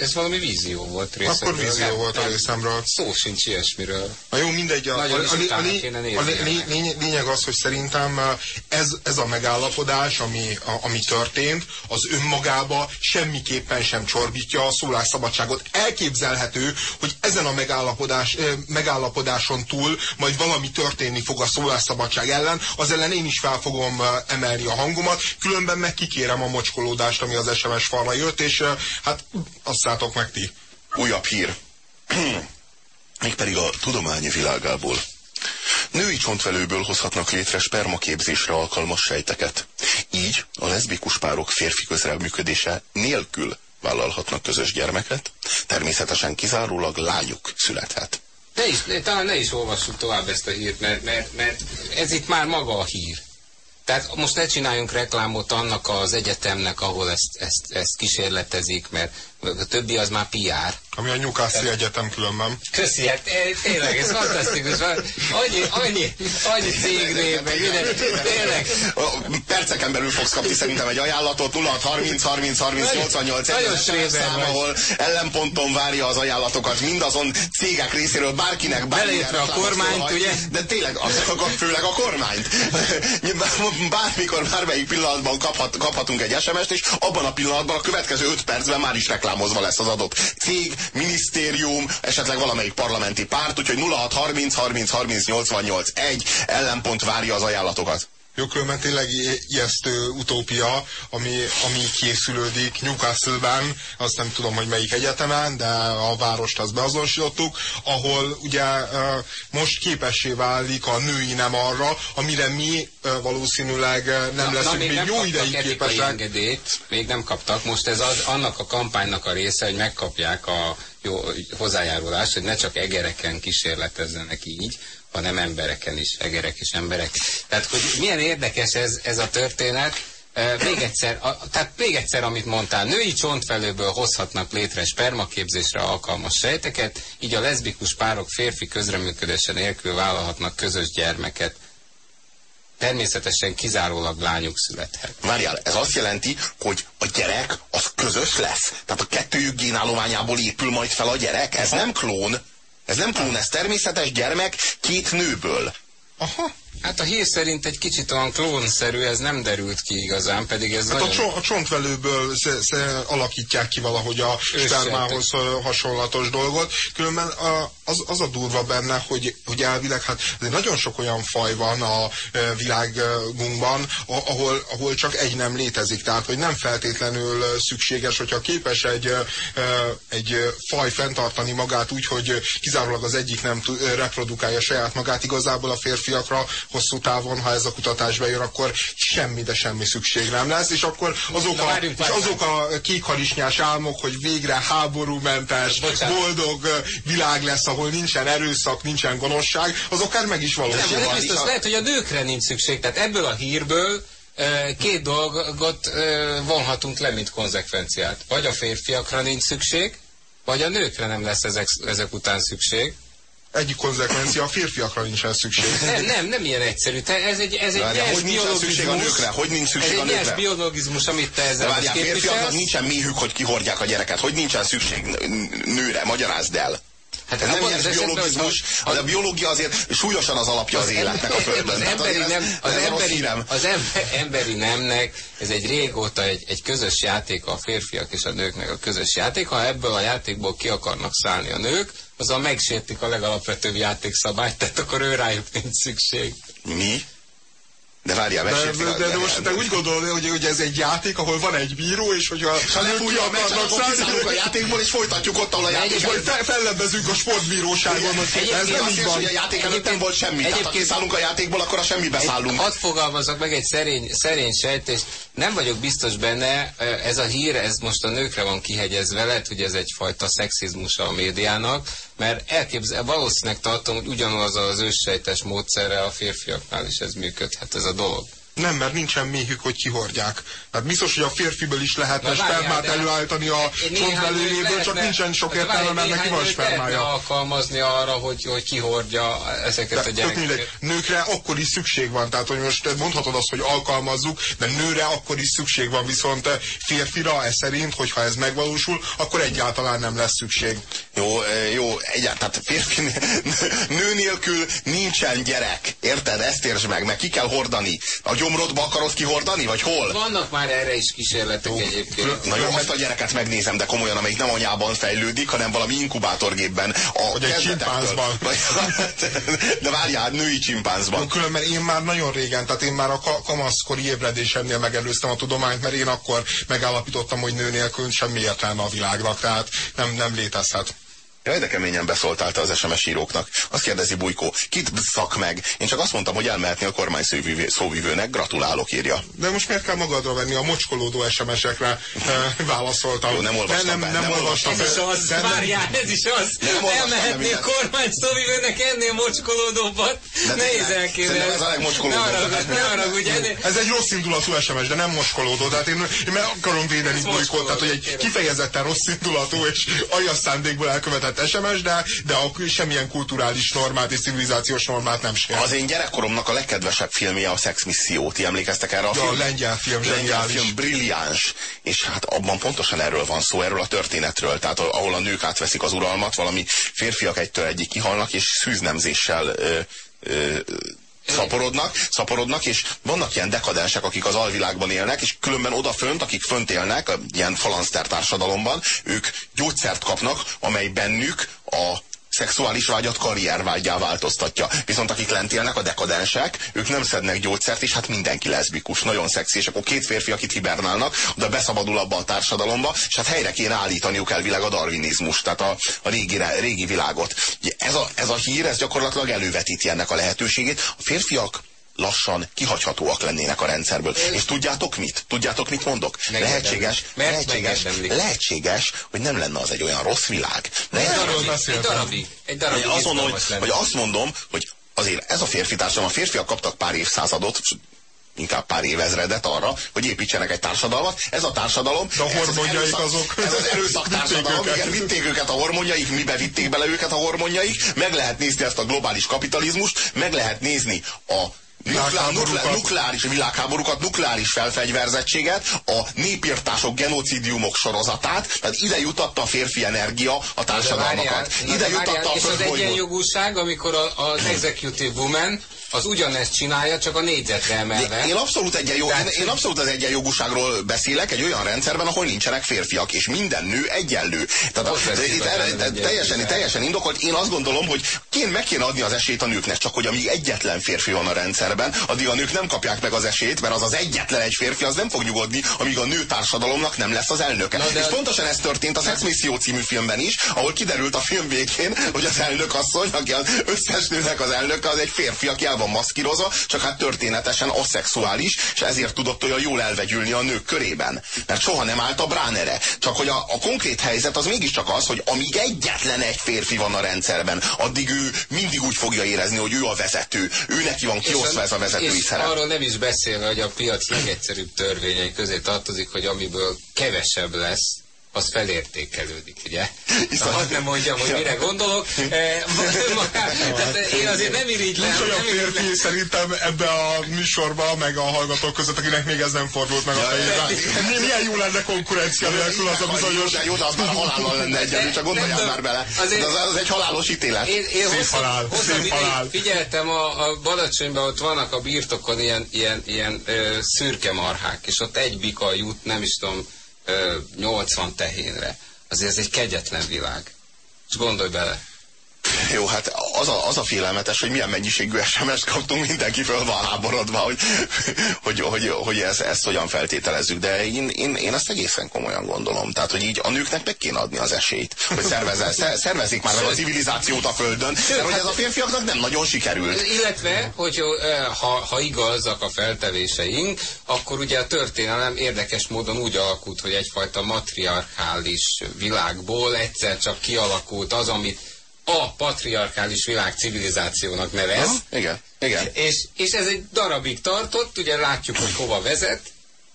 ez valami vízió volt részemről. akkor vízió Nem- volt a részemről. Szó sincs ilyesmiről. Na jó, mindegy. A, a, Nagyon a, a, a, a lé- ennek. lény- lényeg az, hogy szerintem ez, ez a megállapodás, ami, a, ami történt, az önmagába semmiképpen sem csorbítja a szólásszabadságot. Elképzelhető, hogy ezen a megállapodás, megállapodáson túl majd valami történni fog a szólásszabadság ellen, az ellen én is fel fogom emelni a hangomat, különben meg kikérem a mocskolódást, ami az SMS falra jött, és hát azt szálltok meg ti. Újabb hír. Mégpedig a tudomány világából. Női csontvelőből hozhatnak létre spermaképzésre alkalmas sejteket. Így a leszbikus párok férfi közreműködése nélkül vállalhatnak közös gyermeket, természetesen kizárólag lányuk születhet. Ne is, ne, talán ne is olvassuk tovább ezt a hírt, mert, mert, mert ez itt már maga a hír. Tehát most ne csináljunk reklámot annak az egyetemnek, ahol ezt, ezt, ezt kísérletezik, mert a többi az már PR. Ami a Newcastle Egyetem különben. Köszi, hát té- tényleg, ez fantasztikus. Annyi, annyi, annyi cégnév, meg minden, tényleg. Perceken belül fogsz kapni szerintem egy ajánlatot 0630 30 30 88 egy szám, ahol ellenponton várja az ajánlatokat mindazon cégek részéről bárkinek bármilyen a kormányt, ugye? De tényleg, az, főleg a kormányt. Bármikor, bármelyik pillanatban kaphat, kaphatunk egy SMS-t, és abban a pillanatban a következő 5 percben már is reklámozva lesz az adott cég, minisztérium, esetleg valamelyik parlamenti párt, úgyhogy 0630 30 30 88 1 ellenpont várja az ajánlatokat. Jó, különben tényleg ijesztő utópia, ami, ami készülődik Newcastle-ben, azt nem tudom, hogy melyik egyetemen, de a várost azt beazonosítottuk, ahol ugye most képessé válik a női nem arra, amire mi valószínűleg nem leszünk még, nem jó ideig képesek. engedélyt, még nem kaptak. Most ez az, annak a kampánynak a része, hogy megkapják a jó hozzájárulást, hogy ne csak egereken kísérletezzenek így, hanem embereken is, egerek és emberek. Tehát, hogy milyen érdekes ez, ez a történet, Még egyszer, a, tehát még egyszer, amit mondtál, női csontfelőből hozhatnak létre spermaképzésre alkalmas sejteket, így a leszbikus párok férfi közreműködése nélkül vállalhatnak közös gyermeket. Természetesen kizárólag lányuk születhet. Várjál, ez azt jelenti, hogy a gyerek az közös lesz? Tehát a kettőjük génállományából épül majd fel a gyerek? Ez nem klón. Ez nem klón, ez természetes gyermek két nőből. Aha. Hát a hír szerint egy kicsit olyan klónszerű, ez nem derült ki igazán, pedig ez Hát nagyon... a, cson, a csontvelőből sze, sze, alakítják ki valahogy a spermához hasonlatos dolgot. Különben a, az, az a durva benne, hogy, hogy elvileg hát nagyon sok olyan faj van a világunkban, ahol, ahol csak egy nem létezik. Tehát, hogy nem feltétlenül szükséges, hogyha képes egy, egy faj fenntartani magát úgy, hogy kizárólag az egyik nem reprodukálja saját magát, igazából a férfiakra hosszú távon, ha ez a kutatás bejön, akkor semmi, de semmi szükség nem lesz, és akkor azok, a, várjunk, és azok a kékharisnyás álmok, hogy végre háborúmentes, Bocsánat. boldog világ lesz, ahol nincsen erőszak, nincsen gonoszság, az akár meg is Nem, valósul. biztos, lehet, hogy a nőkre nincs szükség. Tehát ebből a hírből két dolgot vonhatunk le, mint konzekvenciát. Vagy a férfiakra nincs szükség, vagy a nőkre nem lesz ezek, ezek után szükség. Egyik konzekvencia, a férfiakra nincsen szükség. Nem, nem, nem ilyen egyszerű. Te, ez egy, ez egy nyers hogy nincsen szükség a nőkre? Hogy nincs szükség ez a nőkre? biologizmus, amit te ezzel most várjál, férfiaknak nincsen méhük, hogy kihordják a gyereket. Hogy nincsen szükség nőre? Magyarázd el. Hát Ez nem ilyen az biologizmus, de a biológia azért súlyosan az alapja az, életnek a Földön. Az emberi, nem, az, emberi, az ember, emberi nemnek ez egy régóta egy, egy közös játék a férfiak és a nőknek a közös játék. Ha ebből a játékból ki akarnak szállni a nők, azzal megsértik a legalapvetőbb játékszabályt, tehát akkor ő rájuk nincs szükség. Mi? De várjál, De, mesélj. de, de most te úgy gondolod, hogy, hogy ez egy játék, ahol van egy bíró, és hogyha meccset, akarnak akkor kiszállunk a szállni, játékból, és folytatjuk ott, ahol a játék vagy fe, fellebbezünk a sportbíróságon, ez Egyébként nem így van. hogy a játék előtt nem volt semmi. Tehát ha Egyébként- kiszállunk a játékból, akkor a semmibe szállunk. Hadd fogalmazok meg egy szerény, szerény sejtést. Nem vagyok biztos benne, ez a hír, ez most a nőkre van kihegyezve, lehet, hogy ez egyfajta szexizmusa a médiának, mert elképzel, valószínűleg tartom, hogy ugyanaz az őssejtes módszerrel a férfiaknál is ez működhet, ez a dolog. Nem, mert nincsen méhük, hogy kihordják. Hát biztos, hogy a férfiből is lehetne Na, spermát de- előállítani a nőt csak nincsen sok Hát értelme, mert neki van spermája. alkalmazni arra, hogy, hogy kihordja ezeket De a gyerekeket. mindegy, nőkre akkor is szükség van, tehát hogy most te mondhatod azt, hogy alkalmazzuk, de nőre akkor is szükség van, viszont eh, férfira ez szerint, hogyha ez megvalósul, akkor egyáltalán nem lesz szükség. Jó, eh, jó, egyáltalán, tehát férfi, nő nélkül nincsen gyerek. Érted? Ezt értsd meg, meg ki kell hordani. A gyomrodba akarod kihordani, vagy hol? Vannak már erre is kísérletek egyébként. Na jó, azt a gyereket megnézem, de komolyan, amelyik nem anyában fejlődik, hanem valami inkubátorgépben. A Vagy egy csimpánzban. De várjál, női csimpánzban. különben én már nagyon régen, tehát én már a ka- kamaszkori ébredésemnél megelőztem a tudományt, mert én akkor megállapítottam, hogy nő nélkül semmi értelme a világnak, tehát nem, nem létezhet. Jaj, de keményen beszóltál te az SMS íróknak. Azt kérdezi Bujkó, kit szak meg? Én csak azt mondtam, hogy elmehetni a kormány szóvivő- szóvivőnek. Gratulálok, írja. De most miért kell magadra venni a mocskolódó SMS-ekre e, válaszoltam. Jó, nem olvastam nem, be, nem, nem, nem olvastam. Ez is be. az, nem- várjál, ez is az. Nem Elmehetni a kormány szóvivőnek ennél mocskolódóbbat. De Nehéz elképzelni. ez a. Ne haragudj, Ez egy rossz indulatú SMS, de nem mocskolódó. Tehát én, én meg akarom védeni bolykot, tehát hogy egy kifejezetten rossz indulatú és aljas szándékból elkövetett SMS, de, de a, semmilyen kulturális normát és civilizációs normát nem sért. Az én gyerekkoromnak a legkedvesebb filmje a Sex Misszió. Ti emlékeztek erre a Ja, a filmre? lengyel film, lengyel film, brilliáns. És hát abban pontosan erről van szó, erről a történetről. Tehát a- ahol a nők átveszik az uralmat, valami férfiak egytől egyik kihalnak, és szűznemzéssel ö, ö, szaporodnak, szaporodnak, és vannak ilyen dekadensek, akik az alvilágban élnek, és különben odafönt, akik fönt élnek, ilyen falanszter társadalomban, ők gyógyszert kapnak, amely bennük a szexuális vágyat karriervágyá változtatja. Viszont akik lent élnek, a dekadensek, ők nem szednek gyógyszert, és hát mindenki leszbikus, nagyon szexi, és akkor két férfi, akit hibernálnak, de beszabadul abba a társadalomba, és hát helyre kéne állítaniuk elvileg a darwinizmus, tehát a, a régi, régi világot. Ez a, ez a hír, ez gyakorlatilag elővetíti ennek a lehetőségét. A férfiak lassan kihagyhatóak lennének a rendszerből. És tudjátok mit? Tudjátok mit mondok? Megérdemlik. Lehetséges, Mert lehetséges, megérdemlik. lehetséges, hogy nem lenne az egy olyan rossz világ. Egy Lehetséges, egy darabig, egy darabig hogy azon, hogy, hogy azt mondom, hogy azért ez a férfi társadalom, a férfiak kaptak pár évszázadot, inkább pár évezredet arra, hogy építsenek egy társadalmat. Ez a társadalom, De a ez az hormonjaik erőszak- azok- Ez az erőszak Vitték társadalom, őket. igen, vitték őket a hormonjaik, mibe vitték bele őket a hormonjaik, meg lehet nézni ezt a globális kapitalizmust, meg lehet nézni a Világháborúkat. nukleáris világháborúkat, nukleáris felfegyverzettséget, a népírtások, genocidiumok sorozatát, tehát ide jutatta a férfi energia a társadalmakat. Ide jutatta a És az egyenjogúság, amikor a, az executive woman az ugyanezt csinálja, csak a négyzetre emelve. Én abszolút, egyenjog, Tehát- én, én abszolút az egyenjogúságról beszélek egy olyan rendszerben, ahol nincsenek férfiak, és minden nő egyenlő. Tehát Ott a, itt, erre- teljesen, teljesen indokolt. Én azt gondolom, hogy kéne, meg kéne adni az esélyt a nőknek, csak hogy amíg egyetlen férfi van a rendszerben, addig a nők nem kapják meg az esélyt, mert az az egyetlen egy férfi, az nem fog nyugodni, amíg a nő társadalomnak nem lesz az elnöke. Na, de- és pontosan ez történt a Sex Mission című filmben is, ahol kiderült a film végén, hogy az elnök asszony, aki az összes nőnek az elnöke, az egy férfi, aki el van maszkírozva, csak hát történetesen aszexuális, és ezért tudott olyan jól elvegyülni a nők körében. Mert soha nem állt a bránere. Csak hogy a, a konkrét helyzet az mégiscsak az, hogy amíg egyetlen egy férfi van a rendszerben, addig ő mindig úgy fogja érezni, hogy ő a vezető. Ő neki van kiosztva ez a vezetői és szerep. arról nem is beszélve, hogy a piac legegyszerűbb törvényei közé tartozik, hogy amiből kevesebb lesz, az felértékelődik, ugye? Hiszen- Hadd nem mondjam, hogy mire gondolok. Eh, Tehát én azért nem irigylem. Nincs olyan férfi szerintem ebbe a műsorba, meg a hallgatók között, akinek még ez nem fordult meg a fejében. Mi- Milyen jó lenne konkurencia nélkül az a bizonyos... jó, de az már halállal lenne egyenlő, csak gondoljál Nem, már bele. azért- az, az egy halálos ítélet. Én, én Szép hosszú, halál, hosszú szép halál. figyeltem a, a Badacsonyban, ott vannak a birtokon ilyen, ilyen, ilyen ö, szürke marhák, és ott egy bika jut, nem is tudom, 80 tehénre. Azért ez egy kegyetlen világ. És gondolj bele. Jó, hát az a, az a félelmetes, hogy milyen mennyiségű SMS-t kaptunk, mindenki föl van háborodva, hogy, hogy, hogy, hogy ezt, ezt hogyan feltételezzük, de én, én, én ezt egészen komolyan gondolom. Tehát, hogy így a nőknek meg kéne adni az esélyt, hogy szervezze, szer- szervezzék már meg a civilizációt a Földön, mert hogy ez a férfiaknak nem nagyon sikerült. Illetve, hogy ö, ha, ha igazak a feltevéseink, akkor ugye a történelem érdekes módon úgy alakult, hogy egyfajta matriarchális világból egyszer csak kialakult az, amit a patriarkális világ civilizációnak nevez. Aha, Igen, igen. És, és ez egy darabig tartott, ugye látjuk, hogy hova vezet,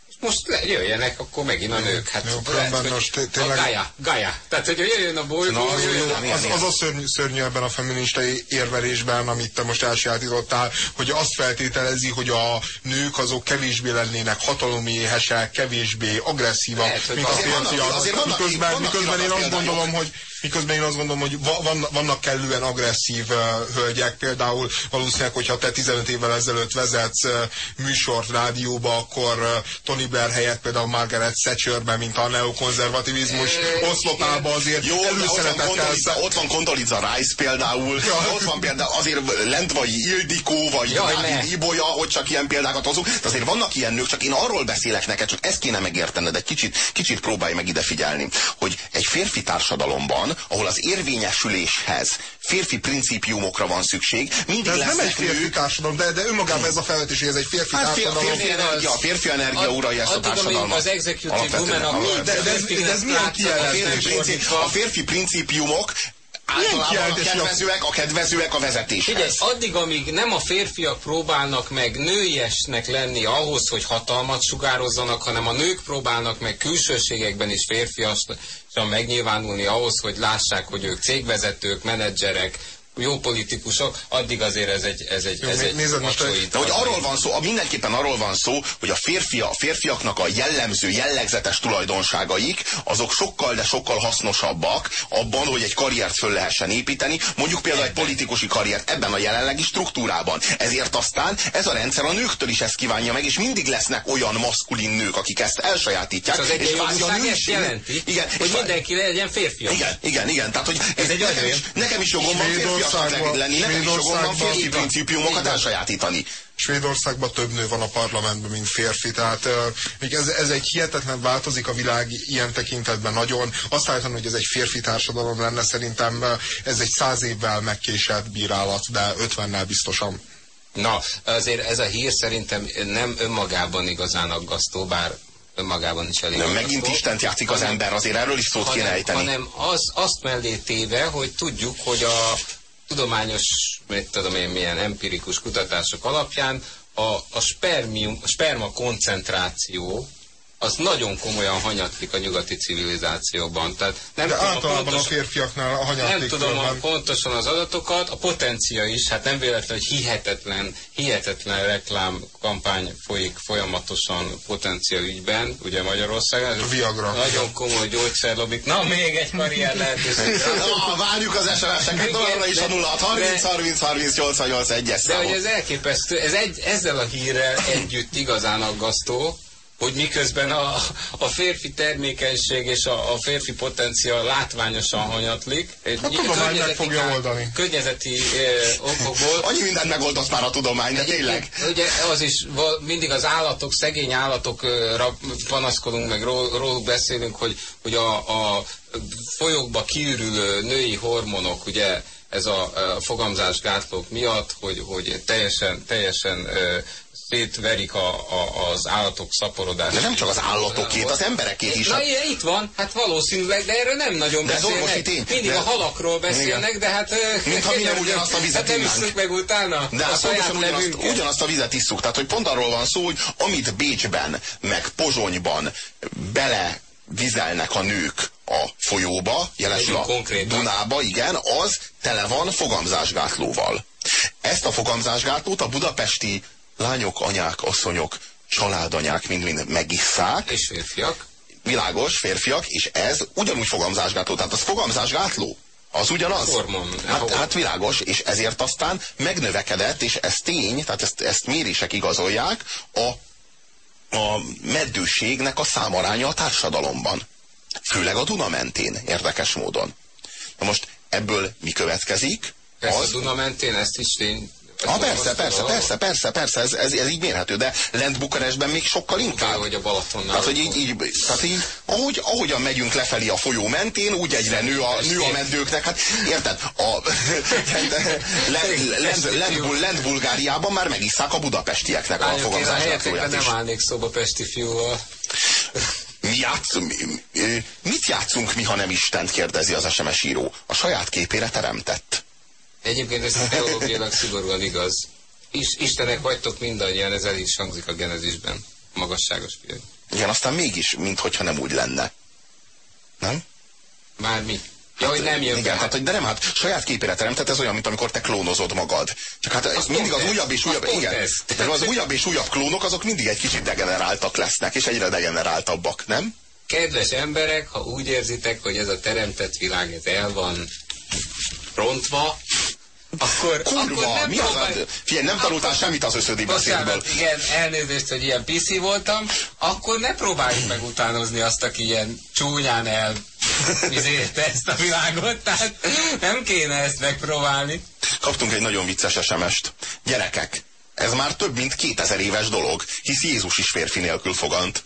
és most le, jöjjenek akkor megint a nők. Hát Jó, lehet, hogy most a tényleg- Gaia, Gaia. Tehát, hogy jöjjön a bolygó, Na, az jöjjön a... Az, az a szörnyű, szörnyű ebben a feminista érvelésben, amit te most elsajátítottál, hogy azt feltételezi, hogy a nők azok kevésbé lennének hataloméhesek, kevésbé agresszívak, Lehet, mint a férfiak. miközben, miközben én azt gondolom, hogy Miközben én azt gondolom, hogy va- van, vannak kellően agresszív hölgyek, például valószínűleg, hogyha te 15 évvel ezelőtt vezetsz műsort rádióba, akkor Tony Blair helyett például Margaret Thatcherben, mint a neokonzervativizmus oszlopába azért Jó, de ott van, előszeretettel ott van Condoleezza Rice például, Ja. ott van például azért Ildikó, vagy Jaj, ne. Dávid Ibolya, hogy csak ilyen példákat hozunk, de azért vannak ilyen nők, csak én arról beszélek neked, csak ezt kéne megértened, egy kicsit, kicsit próbálj meg ide figyelni, hogy egy férfi társadalomban, ahol az érvényesüléshez férfi principiumokra van szükség, mindig De ez nem egy férfi nők, társadalom, de, de önmagában ez a felvetés, hogy ez egy férfi Hát társadalom. férfi energia, a férfi energia uralja ezt a társadalmat. az executive woman, amíg De- de ez- de ez milyen A kijelentés? férfi, principi, a férfi principiumok általában a kedvezőek, a kedvezőek a vezetéshez. Figyelj, addig, amíg nem a férfiak próbálnak meg nőiesnek lenni ahhoz, hogy hatalmat sugározzanak, hanem a nők próbálnak meg külsőségekben is férfiasan megnyilvánulni ahhoz, hogy lássák, hogy ők cégvezetők, menedzserek, jó politikusok, addig azért ez egy, ez egy, Jó, ez egy nézed most, macsói De hogy arról van szó, a- mindenképpen arról van szó, hogy a, férfi, a férfiaknak a jellemző, jellegzetes tulajdonságaik, azok sokkal, de sokkal hasznosabbak abban, hogy egy karriert föl lehessen építeni, mondjuk például egy politikusi karriert ebben a jelenlegi struktúrában. Ezért aztán ez a rendszer a nőktől is ezt kívánja meg, és mindig lesznek olyan maszkulin nők, akik ezt elsajátítják. És az egyenjogúság ezt jelenti, igen, hogy mindenki legyen férfi. igen, igen, igen. Tehát, hogy Ez egy nekem, olyan- is, nekem is jogom van férfiaknak Svédországban- lenni, is Svédországban- van. principiumokat elsajátítani. Svédországban több nő van a parlamentben, mint férfi, tehát uh, ez, ez egy hihetetlen változik a világ ilyen tekintetben nagyon. Azt állítani, hogy ez egy férfi társadalom lenne, szerintem uh, ez egy száz évvel megkésett bírálat, de ötvennel biztosan. Na, azért ez a hír szerintem nem önmagában igazán aggasztó, bár önmagában is elég Nem, megint Istent játszik az hanem- ember, azért erről is szót kéne hanem, ejteni. hanem az, azt mellé téve, hogy tudjuk, hogy a tudományos, mit tudom én, milyen empirikus kutatások alapján a, a, spermium, a sperma koncentráció az nagyon komolyan hanyatlik a nyugati civilizációban. Tehát nem De tudom általában pontos, a férfiaknál a hanyatlik nem tudom a, pontosan az adatokat, a potencia is, hát nem véletlen, hogy hihetetlen, hihetetlen reklámkampány folyik folyamatosan potencia ügyben, ugye Magyarországon. A Viagra. Nagyon komoly gyógyszerlobbik. Na, még egy karrier lehetőség. Na, várjuk az SMS-eket, továbbra is a 06 30 30 30 88 egyes De hogy ez elképesztő, ez egy, ezzel a hírrel együtt igazán aggasztó, hogy miközben a, a férfi termékenység és a, a férfi potencia látványosan hanyatlik. A tudomány meg fogja oldani. Környezeti eh, okokból. Annyi mindent megoldott már a tudomány, de tényleg. Ugye az is mindig az állatok, szegény állatokra panaszkodunk, meg ró- róluk beszélünk, hogy, hogy a, a folyókba kiürülő női hormonok, ugye ez a, a fogamzásgátlók miatt, hogy, hogy teljesen, teljesen ö, szétverik a, a, az állatok szaporodását. De nem csak az állatokét, az emberekét is. Na ilyen itt van, hát valószínűleg, de erről nem nagyon De beszélnek. tény. Mindig De- a halakról beszélnek, Igen. de hát... Mintha mi nem ugyanazt a vizet Hát nem isszuk meg utána De a hát pontosan ugyanazt, ugyanazt a vizet isszuk. Tehát, hogy pont arról van szó, hogy amit Bécsben, meg Pozsonyban bele vizelnek a nők a folyóba, jelesül a. Dunába, igen, az tele van fogamzásgátlóval. Ezt a fogamzásgátlót a budapesti lányok, anyák, asszonyok, családanyák mind-mind megisszák, És férfiak. világos férfiak, és ez ugyanúgy fogamzásgátló. Tehát az fogamzásgátló. Az ugyanaz? Hormon. Hát, hát világos, és ezért aztán megnövekedett, és ez tény, tehát ezt, ezt mérések igazolják, a, a meddőségnek a számaránya a társadalomban. Főleg a Duna mentén, érdekes módon. Na most ebből mi következik? Persze Az, a Duna mentén ezt is tény... Ah, persze, persze, persze, persze, persze, ez, ez, ez így mérhető, de lent Bukarestben még sokkal inkább. hogy a Balatonnál. Tehát, hogy így, így, tehát így ahogy, ahogyan megyünk lefelé a folyó mentén, úgy egyre nő a, nő a meddőknek. Hát érted? A, lent, lent, lent, lent Bulgáriában már megisszák a budapestieknek a fogamzásgátlóját is. nem állnék szóba Pesti fiúval. Mi játszunk, mi- mit játszunk mi, ha nem Istent kérdezi az SMS író? A saját képére teremtett. Egyébként ez teológiailag szigorúan igaz. Is, Istenek vagytok mindannyian, ez el is hangzik a genezisben. Magasságos fiú. Igen, aztán mégis, minthogyha nem úgy lenne. Nem? Már mi? Ja, hogy nem jön Igen, be. hát, hogy de nem, hát saját képére teremtett, ez olyan, mint amikor te klónozod magad. Csak hát ez mindig az újabb és újabb, igen. ez. De az újabb és újabb klónok, azok mindig egy kicsit degeneráltak lesznek, és egyre degeneráltabbak, nem? Kedves emberek, ha úgy érzitek, hogy ez a teremtett világ ez el van rontva, akkor, akkor Kurva, nem mi az? a- Figyelj, nem tanultál akkor- semmit az összödi beszédből. Igen, elnézést, hogy ilyen PC voltam, akkor ne próbáljuk meg utánozni azt, aki ilyen csúnyán el izélte ezt a világot, tehát nem kéne ezt megpróbálni. Kaptunk egy nagyon vicces SMS-t. Gyerekek, ez már több mint 2000 éves dolog, hisz Jézus is férfi nélkül fogant.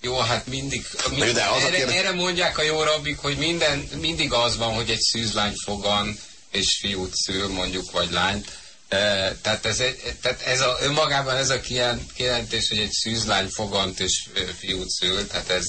Jó, hát mindig, jó, de az erre, kérdés- erre mondják a jó rabbik, hogy minden, mindig az van, hogy egy szűzlány fogan, és fiút szül, mondjuk, vagy lányt. Tehát, ez, tehát ez a, önmagában ez a kijel- kijelentés, hogy egy szűzlány fogant és fiút szül, tehát ez,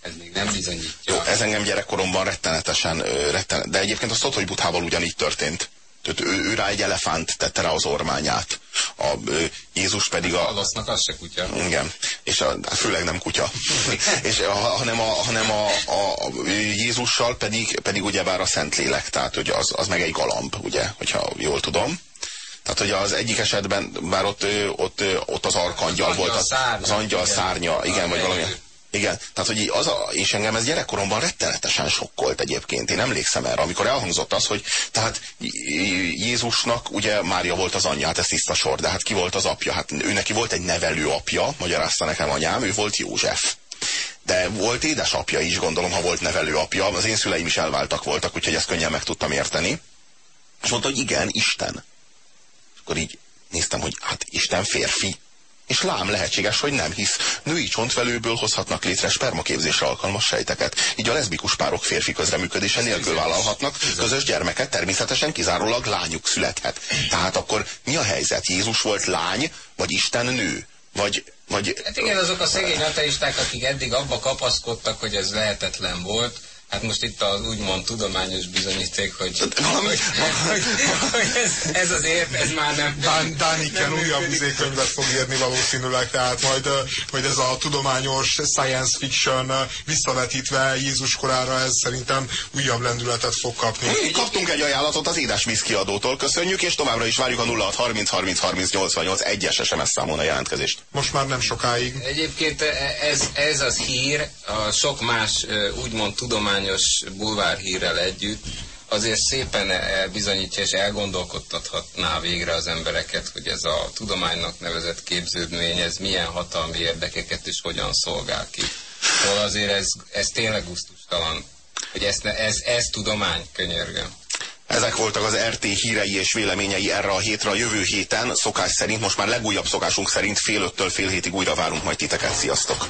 ez még nem bizonyítja. Jó, ez engem gyerekkoromban rettenetesen, retten, de egyébként tudod, hogy Buthával ugyanígy történt. Tehát ő, ő rá egy elefánt tette rá az ormányát. A, ö, Jézus pedig a, Alasznak az se kutya. Igen, és a, hát főleg nem kutya. és a, hanem a, hanem a, a, a Jézussal pedig, pedig ugyebár a Szentlélek, tehát hogy az, az meg egy galamb, ugye, hogyha jól tudom. Tehát, hogy az egyik esetben, bár ott, ott, ott az arkangyal Az volt, az, szárnya, az angyal igen. szárnya, igen, A vagy valami. Igen, tehát hogy az a, és engem ez gyerekkoromban rettenetesen sokkolt egyébként. Én emlékszem erre, amikor elhangzott az, hogy tehát Jézusnak ugye Mária volt az anyja, hát ez tiszta sor, de hát ki volt az apja? Hát ő neki volt egy nevelő apja, magyarázta nekem anyám, ő volt József. De volt édesapja is, gondolom, ha volt nevelő apja. Az én szüleim is elváltak voltak, úgyhogy ezt könnyen meg tudtam érteni. És mondta, hogy igen, Isten. És akkor így néztem, hogy hát Isten férfi. És lám lehetséges, hogy nem, hisz női csontvelőből hozhatnak létre spermaképzésre alkalmas sejteket. Így a leszbikus párok férfi közreműködése nélkül vállalhatnak közös gyermeket, természetesen kizárólag lányuk születhet. Tehát akkor mi a helyzet? Jézus volt lány, vagy Isten nő? Vagy, vagy Hát igen, azok a szegény ateisták, akik eddig abba kapaszkodtak, hogy ez lehetetlen volt, Hát most itt az úgymond tudományos bizonyíték, hogy, hogy, hogy, hogy ez, ez azért, ez már nem... Dán, Dániken újabb izékönyvet fog írni valószínűleg, tehát majd, hogy ez a tudományos science fiction visszavetítve Jézus korára, ez szerintem újabb lendületet fog kapni. Mi kaptunk egy ajánlatot az édes viszkiadótól, köszönjük, és továbbra is várjuk a 06 30 30 30 88 egyes SMS számon a jelentkezést. Most már nem sokáig. Egyébként ez, ez az hír, a sok más úgymond tudományos tudományos bulvárhírrel együtt azért szépen bizonyítja és elgondolkodtathatná végre az embereket, hogy ez a tudománynak nevezett képződmény, ez milyen hatalmi érdekeket és hogyan szolgál ki. Szóval azért ez, ez tényleg gusztustalan, hogy ez, ez, ez tudomány, könyörgöm. Ezek voltak az RT hírei és véleményei erre a hétre. A jövő héten szokás szerint, most már legújabb szokásunk szerint fél öttől fél hétig újra várunk majd titeket. Sziasztok!